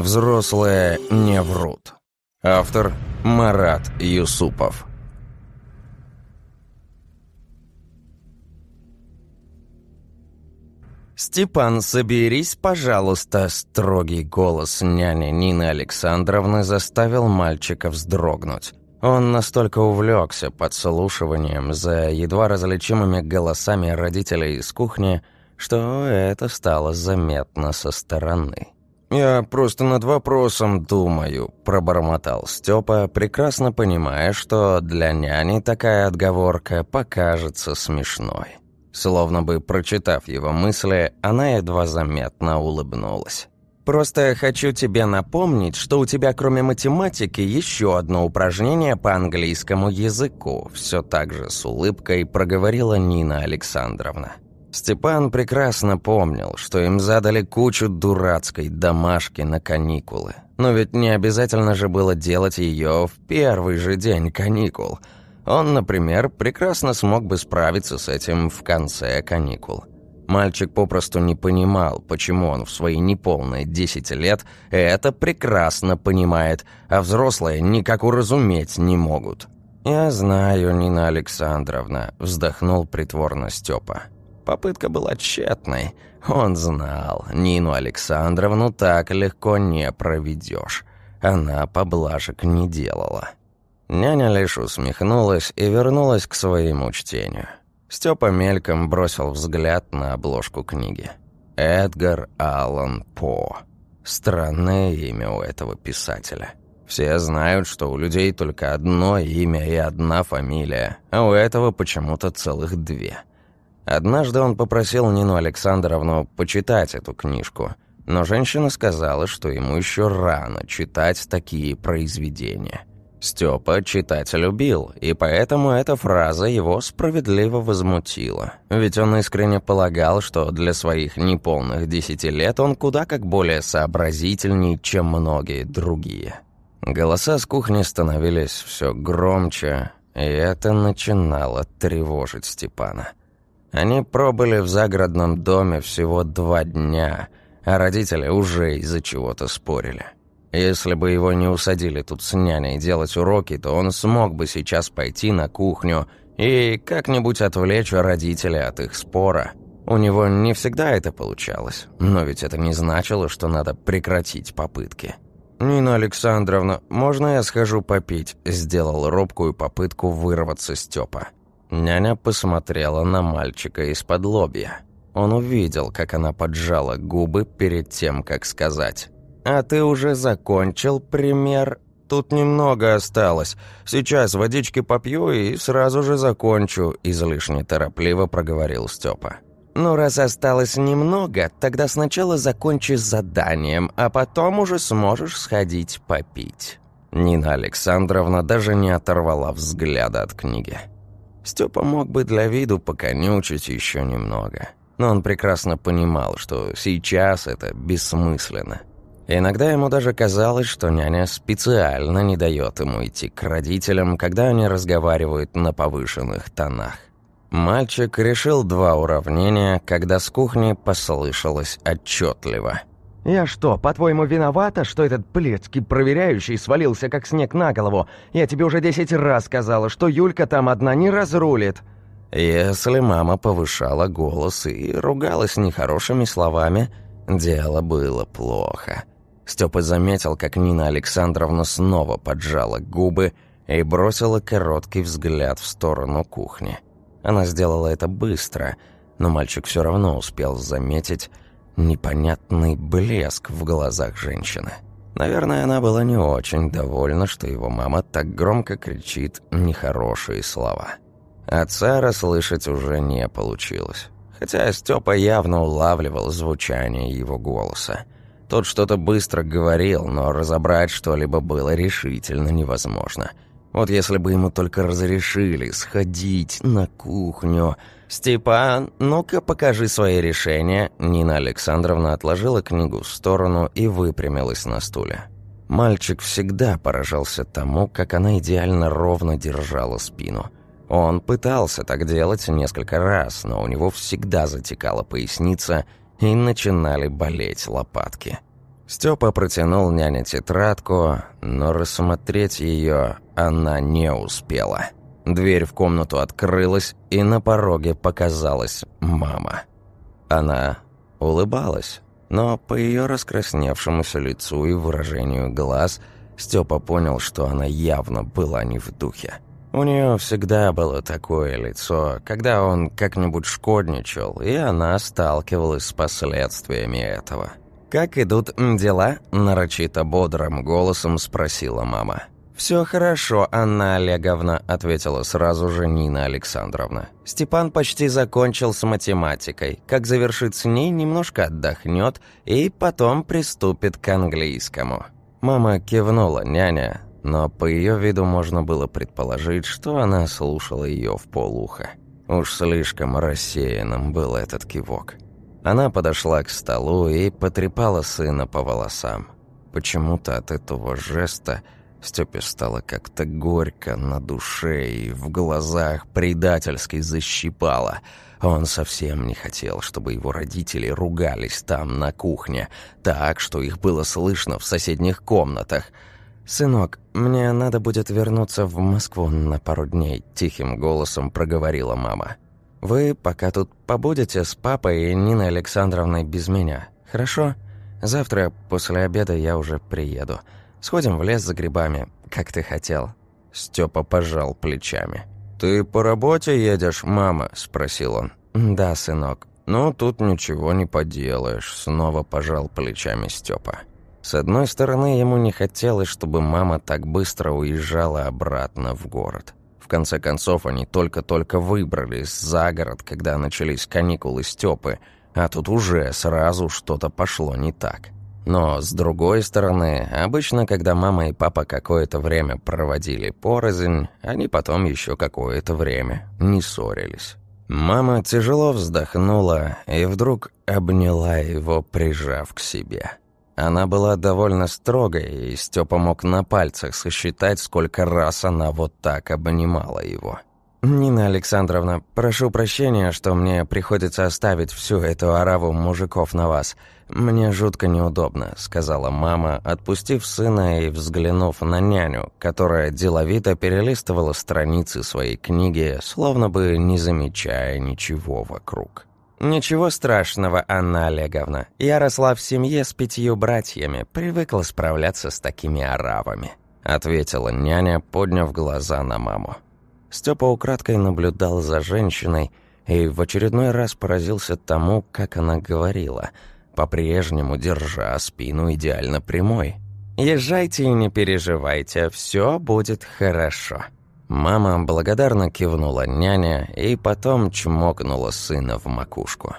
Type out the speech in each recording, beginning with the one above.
Взрослые не врут. Автор Марат Юсупов. «Степан, соберись, пожалуйста!» Строгий голос няни Нины Александровны заставил мальчика вздрогнуть. Он настолько увлекся подслушиванием за едва различимыми голосами родителей из кухни, что это стало заметно со стороны. «Я просто над вопросом думаю», – пробормотал Степа, прекрасно понимая, что для няни такая отговорка покажется смешной. Словно бы прочитав его мысли, она едва заметно улыбнулась. «Просто хочу тебе напомнить, что у тебя кроме математики еще одно упражнение по английскому языку», все так же с улыбкой проговорила Нина Александровна. Степан прекрасно помнил, что им задали кучу дурацкой домашки на каникулы. Но ведь не обязательно же было делать ее в первый же день каникул – он, например, прекрасно смог бы справиться с этим в конце каникул. Мальчик попросту не понимал, почему он в свои неполные 10 лет это прекрасно понимает, а взрослые никак уразуметь не могут. «Я знаю, Нина Александровна», — вздохнул притворно Степа. Попытка была тщетной. Он знал, Нину Александровну так легко не проведешь. Она поблажек не делала. Няня лишь усмехнулась и вернулась к своему чтению. Степа мельком бросил взгляд на обложку книги. Эдгар Аллан По. Странное имя у этого писателя. Все знают, что у людей только одно имя и одна фамилия, а у этого почему-то целых две. Однажды он попросил Нину Александровну почитать эту книжку, но женщина сказала, что ему еще рано читать такие произведения – Степа читать любил, и поэтому эта фраза его справедливо возмутила. Ведь он искренне полагал, что для своих неполных десяти лет он куда как более сообразительней, чем многие другие. Голоса с кухни становились все громче, и это начинало тревожить Степана. Они пробыли в загородном доме всего два дня, а родители уже из-за чего-то спорили. Если бы его не усадили тут с няней делать уроки, то он смог бы сейчас пойти на кухню и как-нибудь отвлечь родителей от их спора. У него не всегда это получалось, но ведь это не значило, что надо прекратить попытки. «Нина Александровна, можно я схожу попить?» Сделал робкую попытку вырваться Степа. Няня посмотрела на мальчика из-под лобья. Он увидел, как она поджала губы перед тем, как сказать «А ты уже закончил пример?» «Тут немного осталось. Сейчас водички попью и сразу же закончу», – излишне торопливо проговорил Степа. «Ну, раз осталось немного, тогда сначала закончи с заданием, а потом уже сможешь сходить попить». Нина Александровна даже не оторвала взгляда от книги. Степа мог бы для виду поконючить еще немного, но он прекрасно понимал, что сейчас это бессмысленно. Иногда ему даже казалось, что няня специально не дает ему идти к родителям, когда они разговаривают на повышенных тонах. Мальчик решил два уравнения, когда с кухни послышалось отчетливо. «Я что, по-твоему, виновата, что этот плецкий проверяющий свалился как снег на голову? Я тебе уже десять раз сказала, что Юлька там одна не разрулит». Если мама повышала голос и ругалась нехорошими словами, дело было плохо. Степа заметил, как Нина Александровна снова поджала губы и бросила короткий взгляд в сторону кухни. Она сделала это быстро, но мальчик все равно успел заметить непонятный блеск в глазах женщины. Наверное, она была не очень довольна, что его мама так громко кричит нехорошие слова. Отца расслышать уже не получилось. Хотя Степа явно улавливал звучание его голоса. Тот что-то быстро говорил, но разобрать что-либо было решительно невозможно. Вот если бы ему только разрешили сходить на кухню... «Степан, ну-ка покажи свои решения». Нина Александровна отложила книгу в сторону и выпрямилась на стуле. Мальчик всегда поражался тому, как она идеально ровно держала спину. Он пытался так делать несколько раз, но у него всегда затекала поясница – и начинали болеть лопатки. Степа протянул няне тетрадку, но рассмотреть ее она не успела. Дверь в комнату открылась, и на пороге показалась мама. Она улыбалась, но по ее раскрасневшемуся лицу и выражению глаз Степа понял, что она явно была не в духе. У нее всегда было такое лицо, когда он как-нибудь шкодничал, и она сталкивалась с последствиями этого. «Как идут дела?» – нарочито бодрым голосом спросила мама. «Все хорошо, Анна Олеговна», – ответила сразу же Нина Александровна. «Степан почти закончил с математикой. Как завершит с ней, немножко отдохнет и потом приступит к английскому». Мама кивнула няня, но по ее виду можно было предположить, что она слушала ее в полуха. Уж слишком рассеянным был этот кивок. Она подошла к столу и потрепала сына по волосам. Почему-то от этого жеста Степе стало как-то горько на душе и в глазах предательски защипало. Он совсем не хотел, чтобы его родители ругались там, на кухне, так, что их было слышно в соседних комнатах – «Сынок, мне надо будет вернуться в Москву на пару дней», – тихим голосом проговорила мама. «Вы пока тут побудете с папой и Ниной Александровной без меня, хорошо? Завтра после обеда я уже приеду. Сходим в лес за грибами, как ты хотел». Степа пожал плечами. «Ты по работе едешь, мама?» – спросил он. «Да, сынок». «Ну, тут ничего не поделаешь», – снова пожал плечами Степа. С одной стороны, ему не хотелось, чтобы мама так быстро уезжала обратно в город. В конце концов, они только-только выбрались за город, когда начались каникулы Степы, а тут уже сразу что-то пошло не так. Но, с другой стороны, обычно, когда мама и папа какое-то время проводили порознь, они потом еще какое-то время не ссорились. Мама тяжело вздохнула и вдруг обняла его, прижав к себе. Она была довольно строгой, и Степа мог на пальцах сосчитать, сколько раз она вот так обнимала его. «Нина Александровна, прошу прощения, что мне приходится оставить всю эту ораву мужиков на вас. Мне жутко неудобно», — сказала мама, отпустив сына и взглянув на няню, которая деловито перелистывала страницы своей книги, словно бы не замечая ничего вокруг. «Ничего страшного, Анна Олеговна. Я росла в семье с пятью братьями, привыкла справляться с такими оравами», — ответила няня, подняв глаза на маму. Степа украдкой наблюдал за женщиной и в очередной раз поразился тому, как она говорила, по-прежнему держа спину идеально прямой. «Езжайте и не переживайте, все будет хорошо». Мама благодарно кивнула няня и потом чмокнула сына в макушку.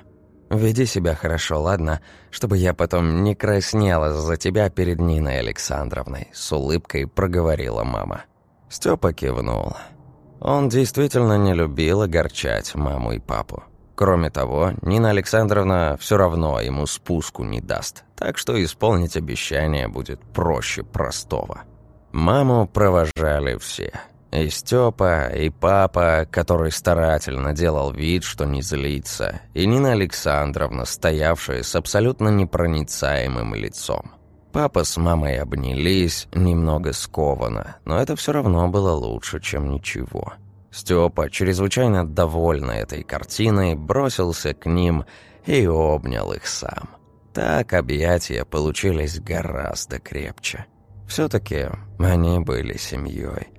«Веди себя хорошо, ладно? Чтобы я потом не краснела за тебя перед Ниной Александровной», — с улыбкой проговорила мама. Степа кивнул. Он действительно не любил огорчать маму и папу. Кроме того, Нина Александровна все равно ему спуску не даст, так что исполнить обещание будет проще простого. Маму провожали все — и Степа, и папа, который старательно делал вид, что не злится, и Нина Александровна, стоявшая с абсолютно непроницаемым лицом. Папа с мамой обнялись, немного скованно, но это все равно было лучше, чем ничего. Степа, чрезвычайно довольный этой картиной, бросился к ним и обнял их сам. Так объятия получились гораздо крепче. Все-таки они были семьей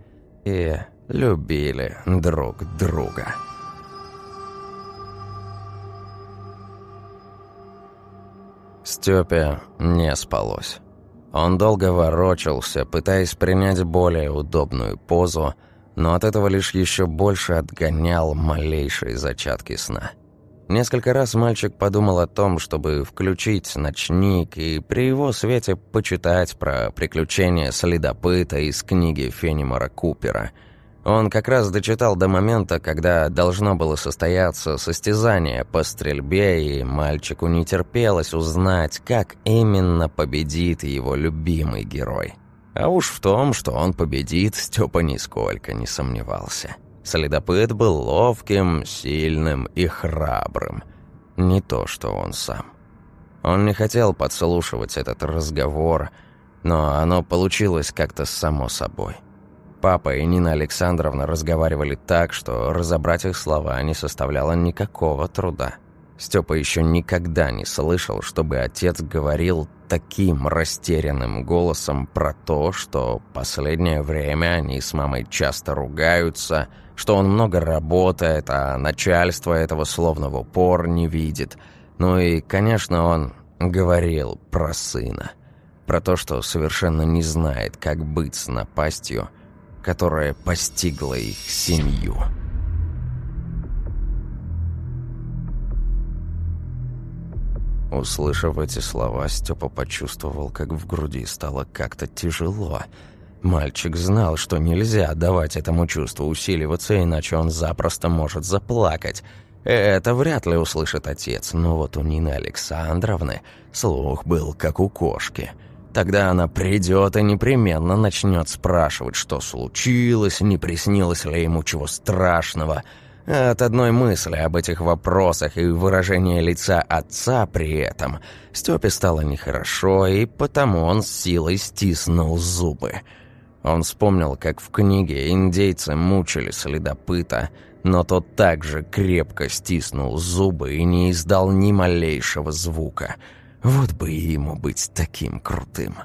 и любили друг друга. Степе не спалось. Он долго ворочался, пытаясь принять более удобную позу, но от этого лишь еще больше отгонял малейшие зачатки сна. Несколько раз мальчик подумал о том, чтобы включить ночник и при его свете почитать про приключения следопыта из книги Фенимора Купера. Он как раз дочитал до момента, когда должно было состояться состязание по стрельбе, и мальчику не терпелось узнать, как именно победит его любимый герой. А уж в том, что он победит, Степа нисколько не сомневался. Следопыт был ловким, сильным и храбрым. Не то, что он сам. Он не хотел подслушивать этот разговор, но оно получилось как-то само собой. Папа и Нина Александровна разговаривали так, что разобрать их слова не составляло никакого труда. Степа еще никогда не слышал, чтобы отец говорил таким растерянным голосом про то, что последнее время они с мамой часто ругаются, что он много работает, а начальство этого словно в упор не видит. Ну и, конечно, он говорил про сына. Про то, что совершенно не знает, как быть с напастью, которая постигла их семью. Услышав эти слова, Степа почувствовал, как в груди стало как-то тяжело. Мальчик знал, что нельзя давать этому чувству усиливаться, иначе он запросто может заплакать. Это вряд ли услышит отец, но вот у Нины Александровны слух был как у кошки. Тогда она придет и непременно начнет спрашивать, что случилось, не приснилось ли ему чего страшного – от одной мысли об этих вопросах и выражения лица отца при этом Степе стало нехорошо, и потому он с силой стиснул зубы. Он вспомнил, как в книге индейцы мучили следопыта, но тот также крепко стиснул зубы и не издал ни малейшего звука. Вот бы ему быть таким крутым.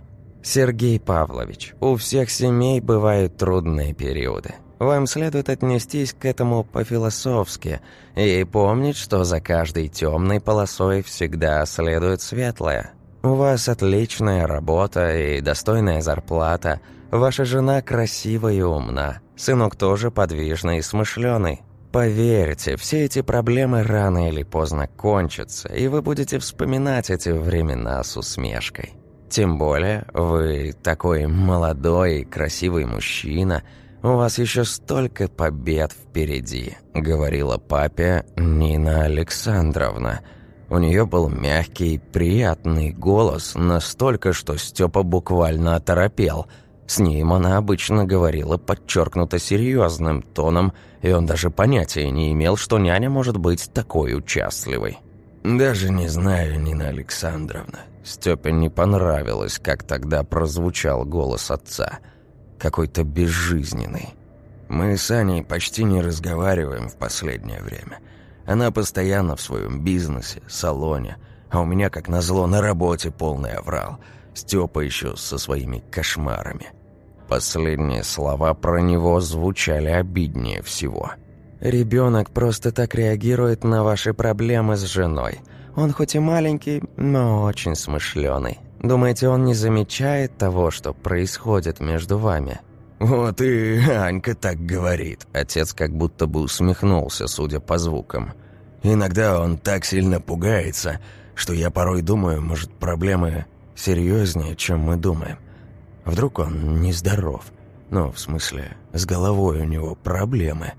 «Сергей Павлович, у всех семей бывают трудные периоды. Вам следует отнестись к этому по-философски и помнить, что за каждой темной полосой всегда следует светлая. У вас отличная работа и достойная зарплата. Ваша жена красива и умна. Сынок тоже подвижный и смышленый. Поверьте, все эти проблемы рано или поздно кончатся, и вы будете вспоминать эти времена с усмешкой. Тем более, вы такой молодой и красивый мужчина – «У вас еще столько побед впереди», — говорила папе Нина Александровна. У нее был мягкий, приятный голос, настолько, что Степа буквально оторопел. С ним она обычно говорила подчеркнуто серьезным тоном, и он даже понятия не имел, что няня может быть такой участливой. «Даже не знаю, Нина Александровна». Степе не понравилось, как тогда прозвучал голос отца — какой-то безжизненный. Мы с Аней почти не разговариваем в последнее время. Она постоянно в своем бизнесе, салоне, а у меня, как назло, на работе полный оврал. Степа еще со своими кошмарами. Последние слова про него звучали обиднее всего. «Ребенок просто так реагирует на ваши проблемы с женой. Он хоть и маленький, но очень смышленый. Думаете, он не замечает того, что происходит между вами?» «Вот и Анька так говорит». Отец как будто бы усмехнулся, судя по звукам. «Иногда он так сильно пугается, что я порой думаю, может, проблемы серьезнее, чем мы думаем. Вдруг он нездоров. Ну, в смысле, с головой у него проблемы».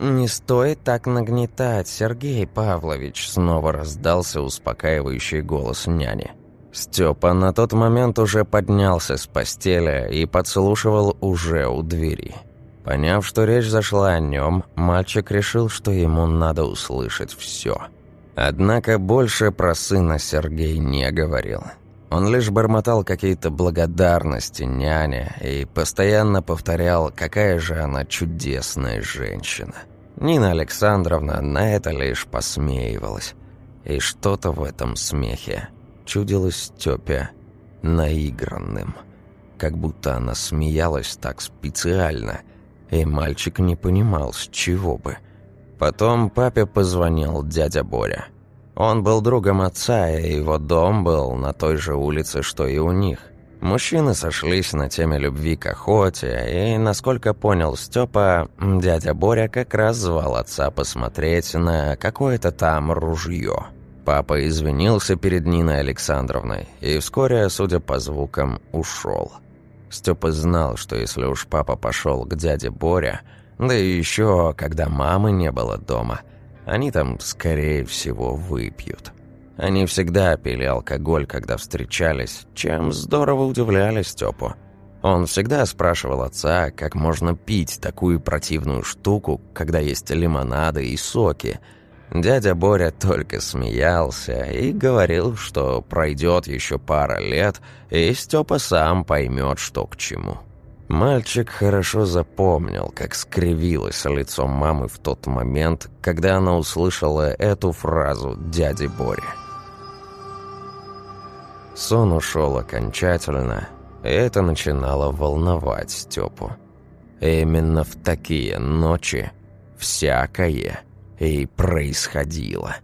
«Не стоит так нагнетать, Сергей Павлович», — снова раздался успокаивающий голос няни. Степа на тот момент уже поднялся с постели и подслушивал уже у двери. Поняв, что речь зашла о нем, мальчик решил, что ему надо услышать все. Однако больше про сына Сергей не говорил. Он лишь бормотал какие-то благодарности няне и постоянно повторял, какая же она чудесная женщина. Нина Александровна на это лишь посмеивалась. И что-то в этом смехе чудилось Стёпе наигранным. Как будто она смеялась так специально, и мальчик не понимал, с чего бы. Потом папе позвонил дядя Боря. Он был другом отца, и его дом был на той же улице, что и у них. Мужчины сошлись на теме любви к охоте, и, насколько понял Степа, дядя Боря как раз звал отца посмотреть на какое-то там ружье. Папа извинился перед Ниной Александровной и вскоре, судя по звукам, ушел. Степа знал, что если уж папа пошел к дяде Боря, да и еще, когда мамы не было дома, они там, скорее всего, выпьют. Они всегда пили алкоголь, когда встречались, чем здорово удивляли Степу. Он всегда спрашивал отца, как можно пить такую противную штуку, когда есть лимонады и соки – Дядя Боря только смеялся и говорил, что пройдет еще пара лет, и Степа сам поймет, что к чему. Мальчик хорошо запомнил, как скривилось лицо мамы в тот момент, когда она услышала эту фразу дяди Бори. Сон ушел окончательно, и это начинало волновать Степу. Именно в такие ночи всякое и происходило.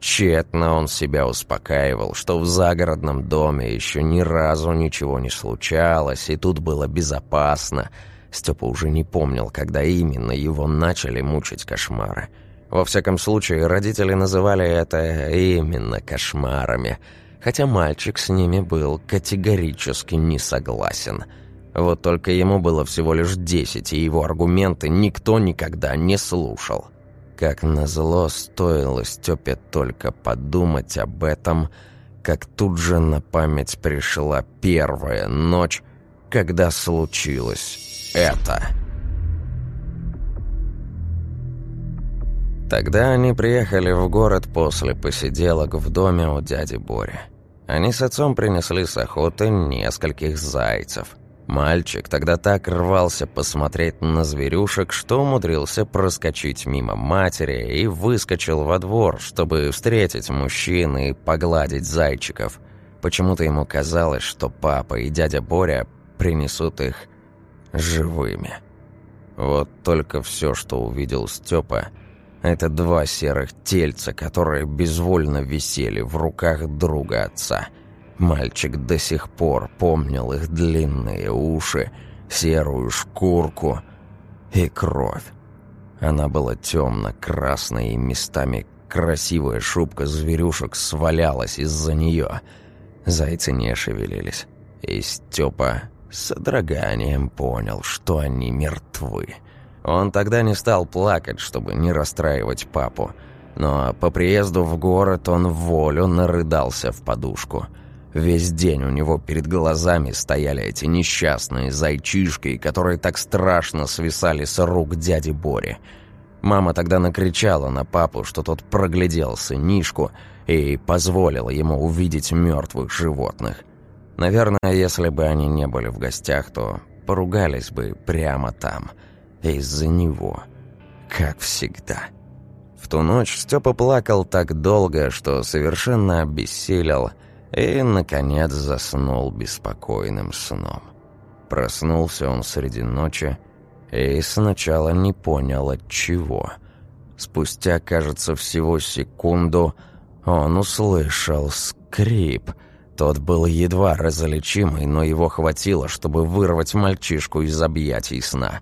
Тщетно он себя успокаивал, что в загородном доме еще ни разу ничего не случалось, и тут было безопасно. Степа уже не помнил, когда именно его начали мучить кошмары. Во всяком случае, родители называли это именно кошмарами, хотя мальчик с ними был категорически не согласен. Вот только ему было всего лишь десять, и его аргументы никто никогда не слушал. Как назло, стоило Степе только подумать об этом, как тут же на память пришла первая ночь, когда случилось это. Тогда они приехали в город после посиделок в доме у дяди Бори. Они с отцом принесли с охоты нескольких зайцев – Мальчик тогда так рвался посмотреть на зверюшек, что умудрился проскочить мимо матери и выскочил во двор, чтобы встретить мужчин и погладить зайчиков. Почему-то ему казалось, что папа и дядя Боря принесут их живыми. Вот только все, что увидел Степа, это два серых тельца, которые безвольно висели в руках друга отца – Мальчик до сих пор помнил их длинные уши, серую шкурку и кровь. Она была темно-красной, и местами красивая шубка зверюшек свалялась из-за нее. Зайцы не шевелились, и Степа с содроганием понял, что они мертвы. Он тогда не стал плакать, чтобы не расстраивать папу, но по приезду в город он волю нарыдался в подушку – Весь день у него перед глазами стояли эти несчастные зайчишки, которые так страшно свисали с рук дяди Бори. Мама тогда накричала на папу, что тот проглядел сынишку и позволил ему увидеть мертвых животных. Наверное, если бы они не были в гостях, то поругались бы прямо там, из-за него, как всегда. В ту ночь Степа плакал так долго, что совершенно обессилел, и, наконец, заснул беспокойным сном. Проснулся он среди ночи и сначала не понял от чего. Спустя, кажется, всего секунду он услышал скрип. Тот был едва различимый, но его хватило, чтобы вырвать мальчишку из объятий сна.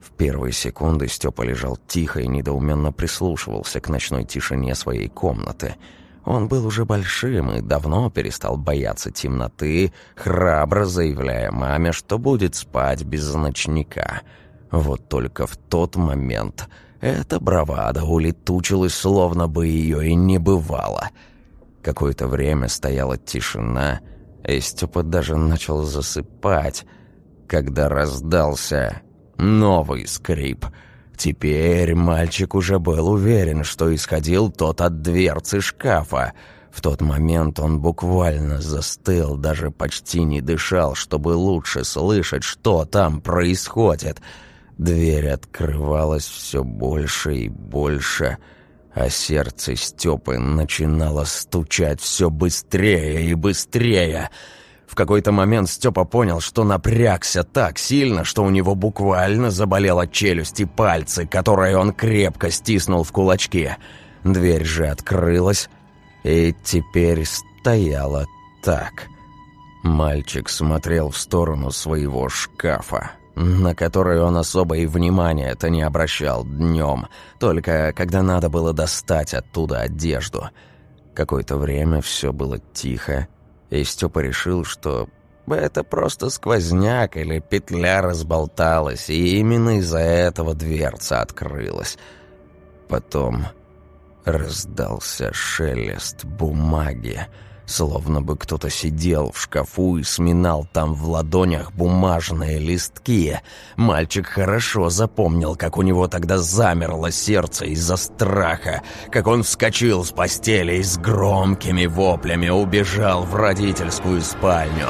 В первые секунды Степа лежал тихо и недоуменно прислушивался к ночной тишине своей комнаты – он был уже большим и давно перестал бояться темноты, храбро заявляя маме, что будет спать без ночника. Вот только в тот момент эта бравада улетучилась, словно бы ее и не бывало. Какое-то время стояла тишина, и Степа даже начал засыпать, когда раздался новый скрип — Теперь мальчик уже был уверен, что исходил тот от дверцы шкафа. В тот момент он буквально застыл, даже почти не дышал, чтобы лучше слышать, что там происходит. Дверь открывалась все больше и больше, а сердце Степы начинало стучать все быстрее и быстрее — в какой-то момент Степа понял, что напрягся так сильно, что у него буквально заболела челюсть и пальцы, которые он крепко стиснул в кулачке. Дверь же открылась, и теперь стояла так. Мальчик смотрел в сторону своего шкафа, на который он особо и внимания-то не обращал днем, только когда надо было достать оттуда одежду. Какое-то время все было тихо, и Степа решил, что это просто сквозняк или петля разболталась, и именно из-за этого дверца открылась. Потом раздался шелест бумаги, словно бы кто-то сидел в шкафу и сминал там в ладонях бумажные листки. Мальчик хорошо запомнил, как у него тогда замерло сердце из-за страха, как он вскочил с постели и с громкими воплями убежал в родительскую спальню.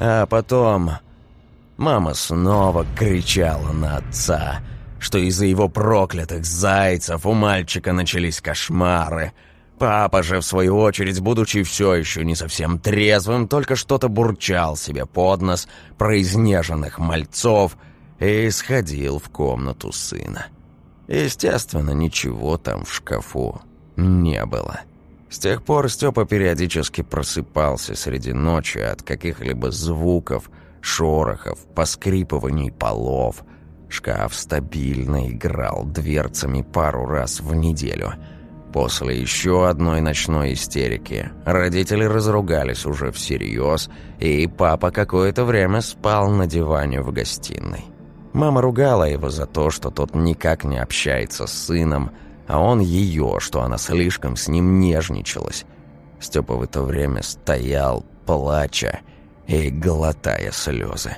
А потом мама снова кричала на отца, что из-за его проклятых зайцев у мальчика начались кошмары — Папа же, в свою очередь, будучи все еще не совсем трезвым, только что-то бурчал себе под нос про изнеженных мальцов и сходил в комнату сына. Естественно, ничего там в шкафу не было. С тех пор Степа периодически просыпался среди ночи от каких-либо звуков, шорохов, поскрипываний полов. Шкаф стабильно играл дверцами пару раз в неделю – После еще одной ночной истерики родители разругались уже всерьез, и папа какое-то время спал на диване в гостиной. Мама ругала его за то, что тот никак не общается с сыном, а он ее, что она слишком с ним нежничалась. Степа в это время стоял, плача и глотая слезы.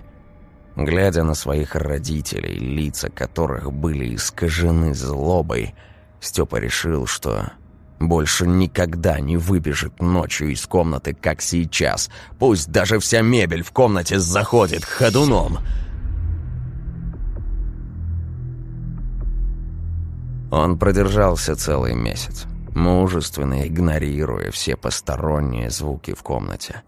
Глядя на своих родителей, лица которых были искажены злобой, Степа решил, что больше никогда не выбежит ночью из комнаты, как сейчас. Пусть даже вся мебель в комнате заходит ходуном. Он продержался целый месяц, мужественно игнорируя все посторонние звуки в комнате.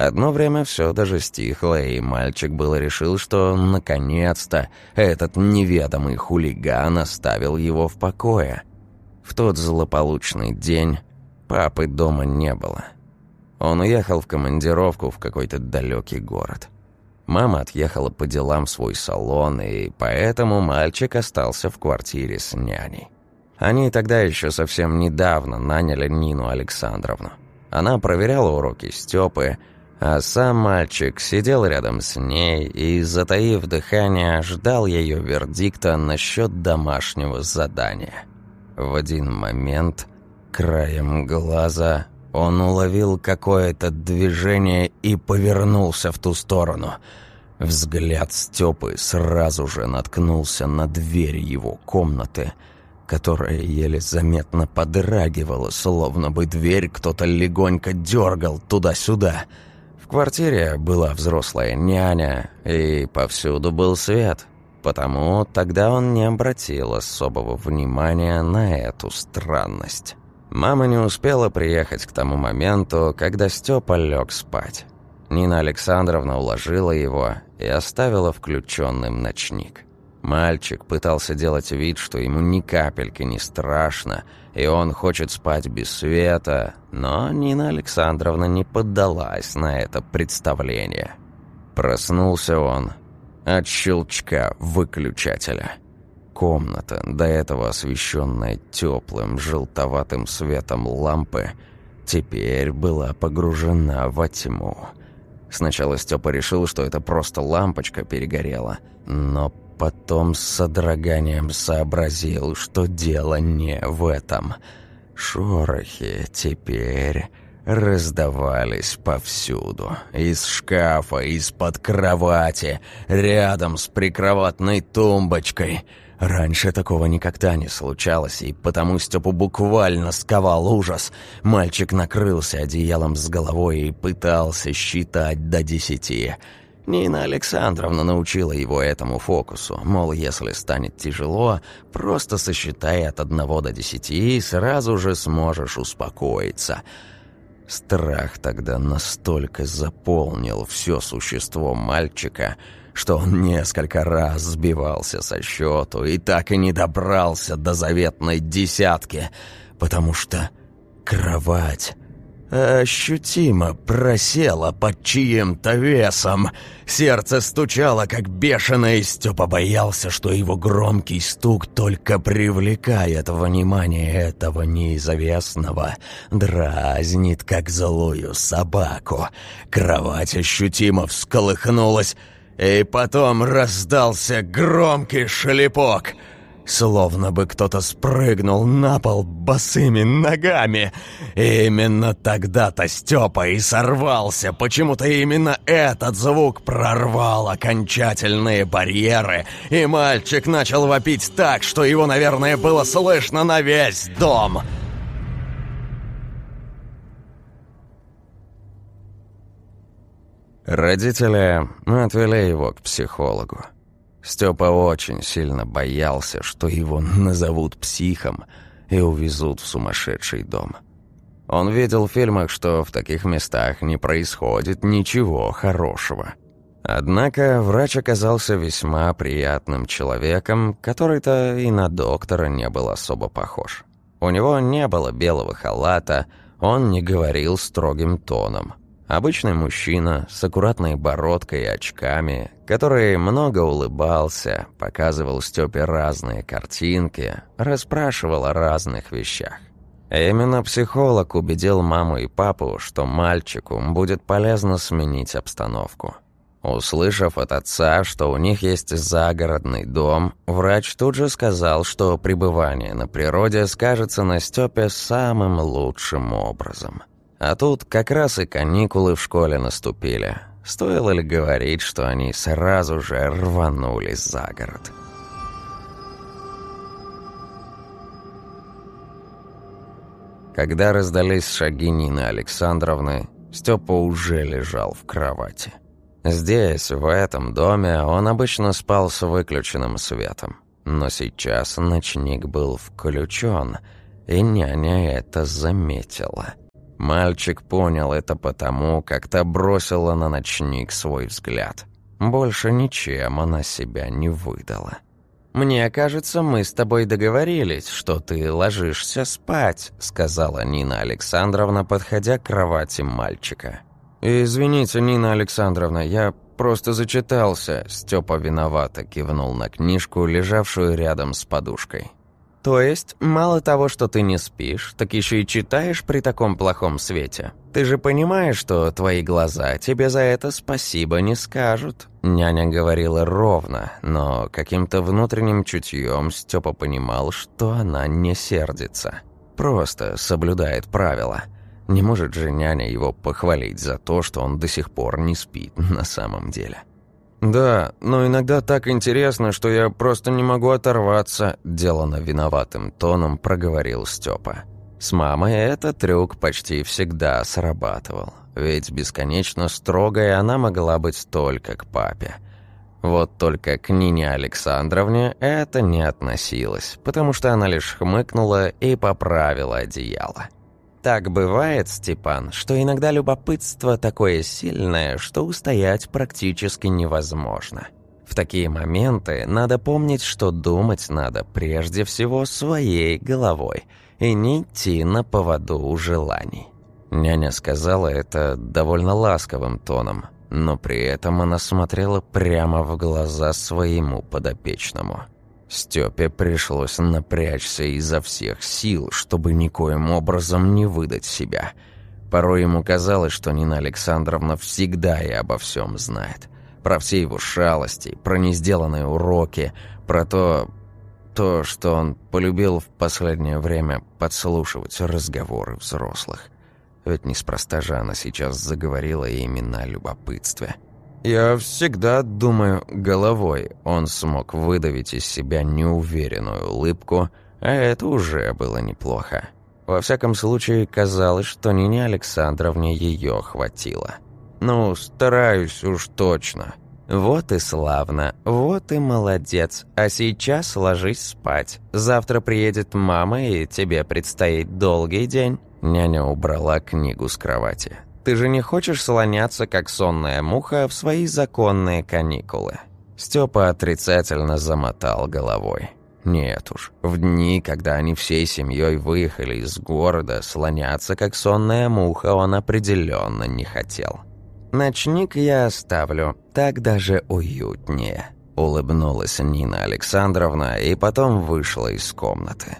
Одно время все даже стихло, и мальчик было решил, что наконец-то этот неведомый хулиган оставил его в покое. В тот злополучный день папы дома не было. Он уехал в командировку в какой-то далекий город. Мама отъехала по делам в свой салон, и поэтому мальчик остался в квартире с няней. Они тогда еще совсем недавно наняли Нину Александровну. Она проверяла уроки Степы, а сам мальчик сидел рядом с ней и, затаив дыхание, ждал ее вердикта насчет домашнего задания. В один момент, краем глаза, он уловил какое-то движение и повернулся в ту сторону. Взгляд Степы сразу же наткнулся на дверь его комнаты, которая еле заметно подрагивала, словно бы дверь кто-то легонько дергал туда-сюда — квартире была взрослая няня, и повсюду был свет, потому тогда он не обратил особого внимания на эту странность. Мама не успела приехать к тому моменту, когда Степа лег спать. Нина Александровна уложила его и оставила включенным ночник. Мальчик пытался делать вид, что ему ни капельки не страшно, и он хочет спать без света, но Нина Александровна не поддалась на это представление. Проснулся он от щелчка выключателя. Комната, до этого освещенная теплым желтоватым светом лампы, теперь была погружена во тьму. Сначала Степа решил, что это просто лампочка перегорела, но потом с содроганием сообразил, что дело не в этом. Шорохи теперь раздавались повсюду. Из шкафа, из-под кровати, рядом с прикроватной тумбочкой. Раньше такого никогда не случалось, и потому Степу буквально сковал ужас. Мальчик накрылся одеялом с головой и пытался считать до десяти – Нина Александровна научила его этому фокусу, мол, если станет тяжело, просто сосчитай от одного до десяти и сразу же сможешь успокоиться. Страх тогда настолько заполнил все существо мальчика, что он несколько раз сбивался со счету и так и не добрался до заветной десятки, потому что кровать ощутимо просела под чьим-то весом. Сердце стучало, как бешеное, и Степа боялся, что его громкий стук только привлекает внимание этого неизвестного, дразнит, как злую собаку. Кровать ощутимо всколыхнулась, и потом раздался громкий шлепок — словно бы кто-то спрыгнул на пол босыми ногами. И именно тогда-то Степа и сорвался. Почему-то именно этот звук прорвал окончательные барьеры, и мальчик начал вопить так, что его, наверное, было слышно на весь дом. Родители отвели его к психологу. Степа очень сильно боялся, что его назовут психом и увезут в сумасшедший дом. Он видел в фильмах, что в таких местах не происходит ничего хорошего. Однако врач оказался весьма приятным человеком, который-то и на доктора не был особо похож. У него не было белого халата, он не говорил строгим тоном. Обычный мужчина с аккуратной бородкой и очками, который много улыбался, показывал Степе разные картинки, расспрашивал о разных вещах. Именно психолог убедил маму и папу, что мальчику будет полезно сменить обстановку. Услышав от отца, что у них есть загородный дом, врач тут же сказал, что пребывание на природе скажется на Степе самым лучшим образом – а тут как раз и каникулы в школе наступили. Стоило ли говорить, что они сразу же рванулись за город? Когда раздались шаги Нины Александровны, Степа уже лежал в кровати. Здесь, в этом доме, он обычно спал с выключенным светом. Но сейчас ночник был включен, и няня это заметила. Мальчик понял это потому, как та бросила на ночник свой взгляд. Больше ничем она себя не выдала. «Мне кажется, мы с тобой договорились, что ты ложишься спать», сказала Нина Александровна, подходя к кровати мальчика. «Извините, Нина Александровна, я просто зачитался», Степа виновато кивнул на книжку, лежавшую рядом с подушкой. То есть, мало того, что ты не спишь, так еще и читаешь при таком плохом свете. Ты же понимаешь, что твои глаза тебе за это спасибо не скажут. Няня говорила ровно, но каким-то внутренним чутьем Степа понимал, что она не сердится. Просто соблюдает правила. Не может же няня его похвалить за то, что он до сих пор не спит на самом деле. «Да, но иногда так интересно, что я просто не могу оторваться», – делано виноватым тоном проговорил Степа. С мамой этот трюк почти всегда срабатывал, ведь бесконечно строгой она могла быть только к папе. Вот только к Нине Александровне это не относилось, потому что она лишь хмыкнула и поправила одеяло. Так бывает, Степан, что иногда любопытство такое сильное, что устоять практически невозможно. В такие моменты надо помнить, что думать надо прежде всего своей головой и не идти на поводу у желаний. Няня сказала это довольно ласковым тоном, но при этом она смотрела прямо в глаза своему подопечному – Степе пришлось напрячься изо всех сил, чтобы никоим образом не выдать себя. Порой ему казалось, что Нина Александровна всегда и обо всем знает. Про все его шалости, про несделанные уроки, про то, то, что он полюбил в последнее время подслушивать разговоры взрослых. Ведь неспроста же она сейчас заговорила именно о любопытстве. «Я всегда думаю головой». Он смог выдавить из себя неуверенную улыбку, а это уже было неплохо. Во всяком случае, казалось, что Нине Александровне ее хватило. «Ну, стараюсь уж точно». «Вот и славно, вот и молодец. А сейчас ложись спать. Завтра приедет мама, и тебе предстоит долгий день». Няня убрала книгу с кровати. Ты же не хочешь слоняться, как сонная муха, в свои законные каникулы?» Степа отрицательно замотал головой. Нет уж, в дни, когда они всей семьей выехали из города, слоняться, как сонная муха, он определенно не хотел. «Ночник я оставлю, так даже уютнее», — улыбнулась Нина Александровна и потом вышла из комнаты.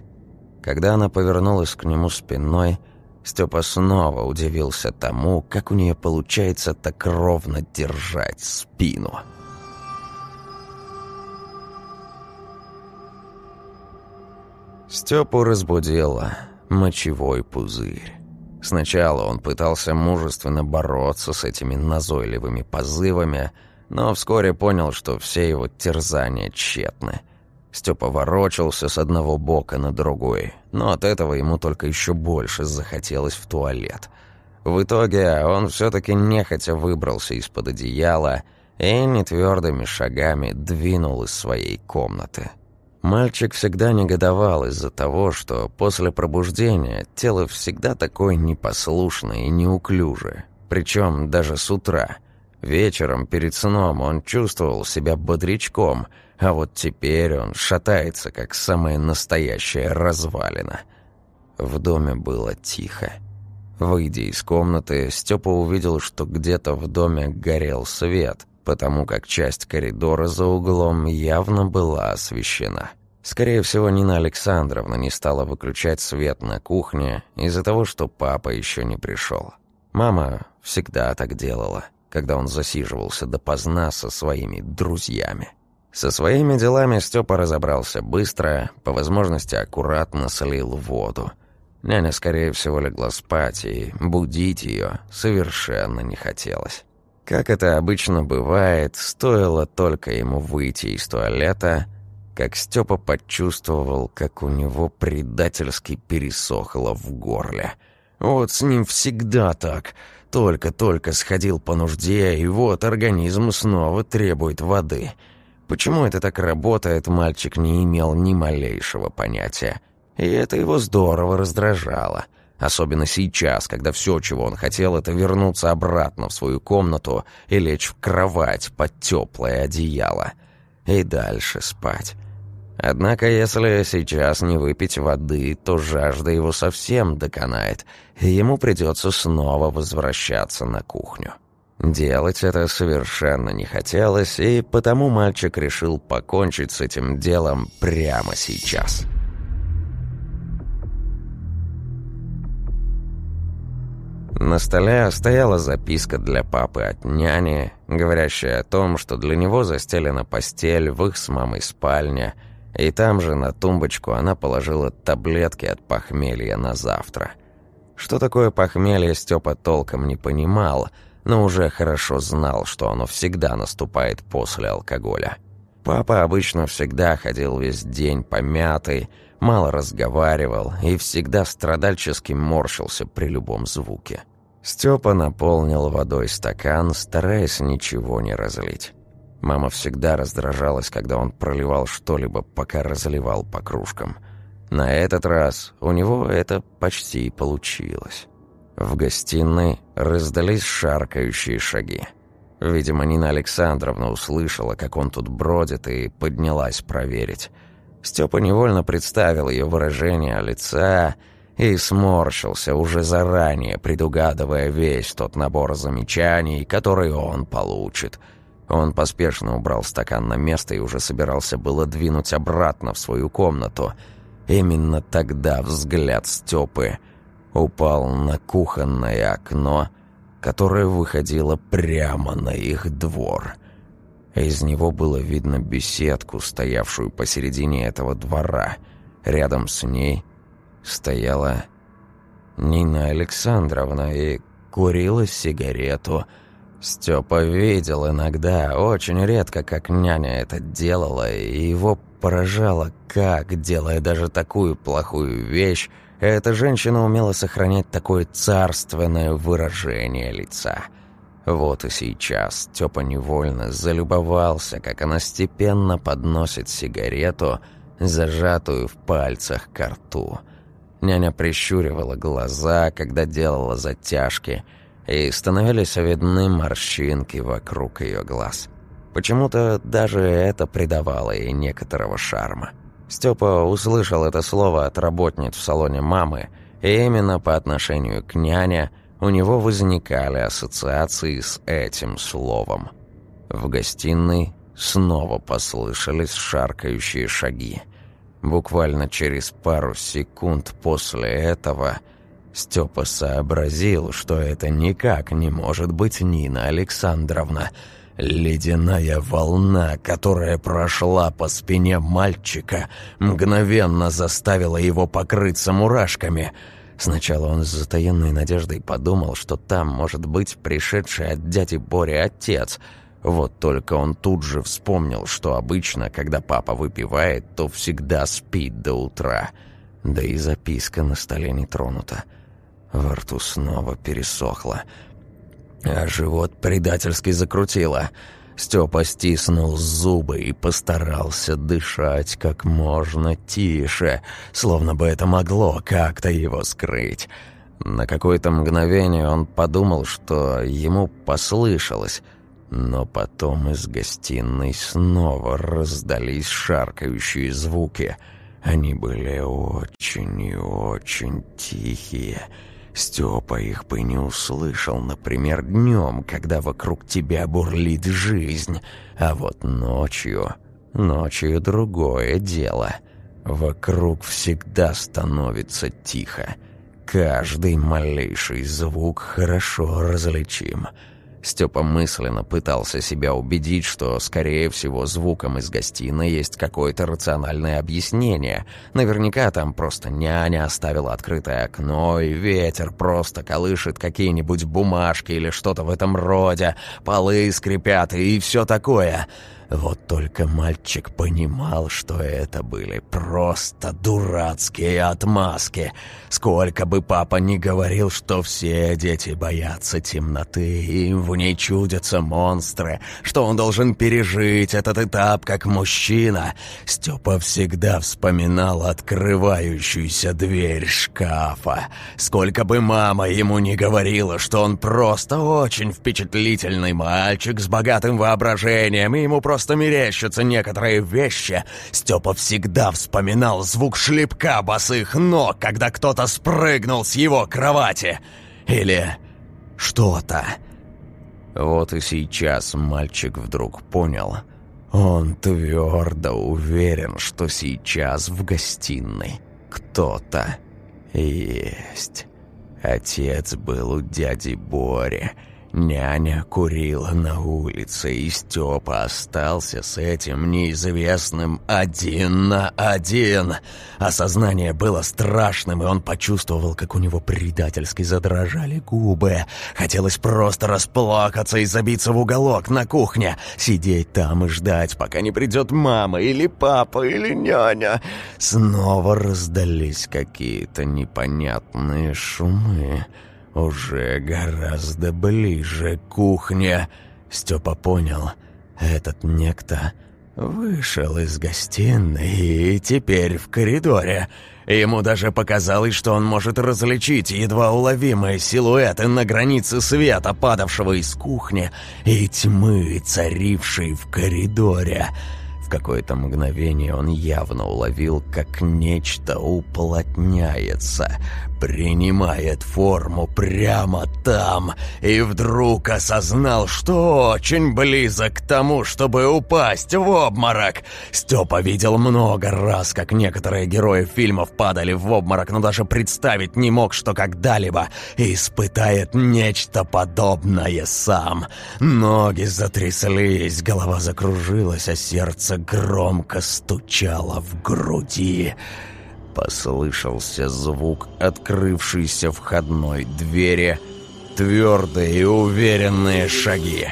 Когда она повернулась к нему спиной, Степа снова удивился тому, как у нее получается так ровно держать спину. Степу разбудила мочевой пузырь. Сначала он пытался мужественно бороться с этими назойливыми позывами, но вскоре понял, что все его терзания тщетны. Степа ворочался с одного бока на другой, но от этого ему только еще больше захотелось в туалет. В итоге он все-таки нехотя выбрался из-под одеяла и нетвердыми шагами двинул из своей комнаты. Мальчик всегда негодовал из-за того, что после пробуждения тело всегда такое непослушное и неуклюжее, причем даже с утра. Вечером перед сном он чувствовал себя бодрячком, а вот теперь он шатается, как самая настоящая развалина. В доме было тихо. Выйдя из комнаты, Степа увидел, что где-то в доме горел свет, потому как часть коридора за углом явно была освещена. Скорее всего, Нина Александровна не стала выключать свет на кухне из-за того, что папа еще не пришел. Мама всегда так делала, когда он засиживался допоздна со своими друзьями. Со своими делами Степа разобрался быстро, по возможности аккуратно слил воду. Няня, скорее всего, легла спать, и будить ее совершенно не хотелось. Как это обычно бывает, стоило только ему выйти из туалета, как Степа почувствовал, как у него предательски пересохло в горле. Вот с ним всегда так. Только-только сходил по нужде, и вот организм снова требует воды. Почему это так работает, мальчик не имел ни малейшего понятия. И это его здорово раздражало. — Особенно сейчас, когда все, чего он хотел, это вернуться обратно в свою комнату и лечь в кровать под теплое одеяло. И дальше спать. Однако, если сейчас не выпить воды, то жажда его совсем доконает, и ему придется снова возвращаться на кухню. Делать это совершенно не хотелось, и потому мальчик решил покончить с этим делом прямо сейчас. На столе стояла записка для папы от няни, говорящая о том, что для него застелена постель в их с мамой спальне, и там же на тумбочку она положила таблетки от похмелья на завтра. Что такое похмелье, Степа толком не понимал, но уже хорошо знал, что оно всегда наступает после алкоголя. Папа обычно всегда ходил весь день помятый, мало разговаривал и всегда страдальчески морщился при любом звуке. Степа наполнил водой стакан, стараясь ничего не разлить. Мама всегда раздражалась, когда он проливал что-либо, пока разливал по кружкам. На этот раз у него это почти получилось. В гостиной раздались шаркающие шаги. Видимо, Нина Александровна услышала, как он тут бродит, и поднялась проверить. Степа невольно представил ее выражение лица и сморщился, уже заранее предугадывая весь тот набор замечаний, который он получит. Он поспешно убрал стакан на место и уже собирался было двинуть обратно в свою комнату. Именно тогда взгляд Степы упал на кухонное окно, которое выходило прямо на их двор. Из него было видно беседку, стоявшую посередине этого двора. Рядом с ней стояла Нина Александровна и курила сигарету. Степа видел иногда, очень редко, как няня это делала, и его поражало, как, делая даже такую плохую вещь, эта женщина умела сохранять такое царственное выражение лица. Вот и сейчас Степа невольно залюбовался, как она степенно подносит сигарету, зажатую в пальцах к рту. Няня прищуривала глаза, когда делала затяжки, и становились видны морщинки вокруг ее глаз. Почему-то даже это придавало ей некоторого шарма. Степа услышал это слово от работниц в салоне мамы, и именно по отношению к няне у него возникали ассоциации с этим словом. В гостиной снова послышались шаркающие шаги. Буквально через пару секунд после этого Степа сообразил, что это никак не может быть Нина Александровна. Ледяная волна, которая прошла по спине мальчика, мгновенно заставила его покрыться мурашками. Сначала он с затаенной надеждой подумал, что там может быть пришедший от дяди Бори отец. Вот только он тут же вспомнил, что обычно, когда папа выпивает, то всегда спит до утра. Да и записка на столе не тронута. Во рту снова пересохло а живот предательски закрутило. Степа стиснул зубы и постарался дышать как можно тише, словно бы это могло как-то его скрыть. На какое-то мгновение он подумал, что ему послышалось, но потом из гостиной снова раздались шаркающие звуки. Они были очень и очень тихие — Степа их бы не услышал, например, днем, когда вокруг тебя бурлит жизнь, а вот ночью... Ночью другое дело. Вокруг всегда становится тихо. Каждый малейший звук хорошо различим — Степа мысленно пытался себя убедить, что, скорее всего, звуком из гостиной есть какое-то рациональное объяснение. Наверняка там просто няня оставила открытое окно, и ветер просто колышет какие-нибудь бумажки или что-то в этом роде, полы скрипят и все такое. Вот только мальчик понимал, что это были просто дурацкие отмазки. Сколько бы папа ни говорил, что все дети боятся темноты, и в ней чудятся монстры, что он должен пережить этот этап как мужчина, Степа всегда вспоминал открывающуюся дверь шкафа. Сколько бы мама ему ни говорила, что он просто очень впечатлительный мальчик с богатым воображением, и ему просто просто мерещатся некоторые вещи, Степа всегда вспоминал звук шлепка босых ног, когда кто-то спрыгнул с его кровати. Или что-то. Вот и сейчас мальчик вдруг понял. Он твердо уверен, что сейчас в гостиной кто-то есть. Отец был у дяди Бори, Няня курила на улице, и Степа остался с этим неизвестным один на один. Осознание было страшным, и он почувствовал, как у него предательски задрожали губы. Хотелось просто расплакаться и забиться в уголок на кухне, сидеть там и ждать, пока не придет мама или папа или няня. Снова раздались какие-то непонятные шумы. Уже гораздо ближе кухня. Степа понял, этот некто вышел из гостиной и теперь в коридоре. Ему даже показалось, что он может различить едва уловимые силуэты на границе света, падавшего из кухни, и тьмы, царившей в коридоре какое-то мгновение он явно уловил, как нечто уплотняется, принимает форму прямо там, и вдруг осознал, что очень близок к тому, чтобы упасть в обморок. Степа видел много раз, как некоторые герои фильмов падали в обморок, но даже представить не мог, что когда-либо испытает нечто подобное сам. Ноги затряслись, голова закружилась, а сердце громко стучало в груди. Послышался звук открывшейся входной двери, твердые и уверенные шаги.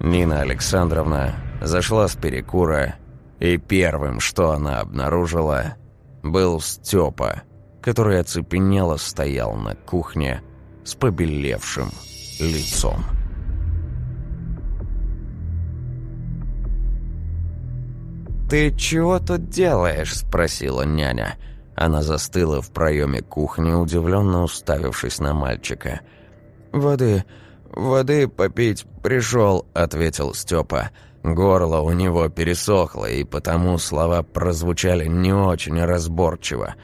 Нина Александровна зашла с перекура, и первым, что она обнаружила, был Степа, который оцепенело стоял на кухне с побелевшим лицом. «Ты чего тут делаешь?» – спросила няня. Она застыла в проеме кухни, удивленно уставившись на мальчика. «Воды, воды попить пришел», – ответил Степа. Горло у него пересохло, и потому слова прозвучали не очень разборчиво.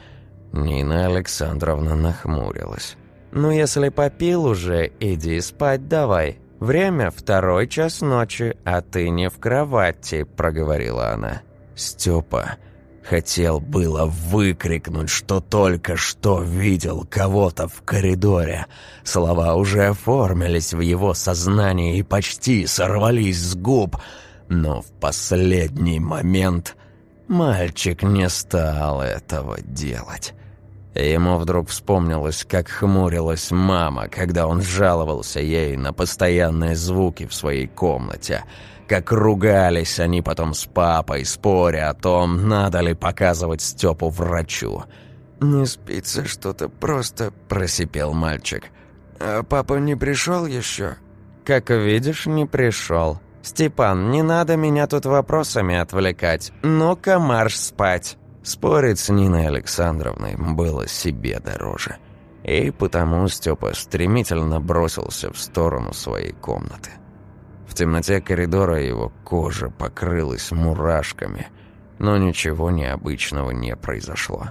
Нина Александровна нахмурилась. «Ну, если попил уже, иди спать давай. Время второй час ночи, а ты не в кровати», — проговорила она. Степа Хотел было выкрикнуть, что только что видел кого-то в коридоре. Слова уже оформились в его сознании и почти сорвались с губ. Но в последний момент мальчик не стал этого делать. Ему вдруг вспомнилось, как хмурилась мама, когда он жаловался ей на постоянные звуки в своей комнате – как ругались они потом с папой, споря о том, надо ли показывать Степу врачу. «Не спится что-то, просто...» – просипел мальчик. «А папа не пришел еще?» «Как видишь, не пришел. Степан, не надо меня тут вопросами отвлекать. Ну-ка, марш спать!» Спорить с Ниной Александровной было себе дороже. И потому Степа стремительно бросился в сторону своей комнаты темноте коридора его кожа покрылась мурашками, но ничего необычного не произошло.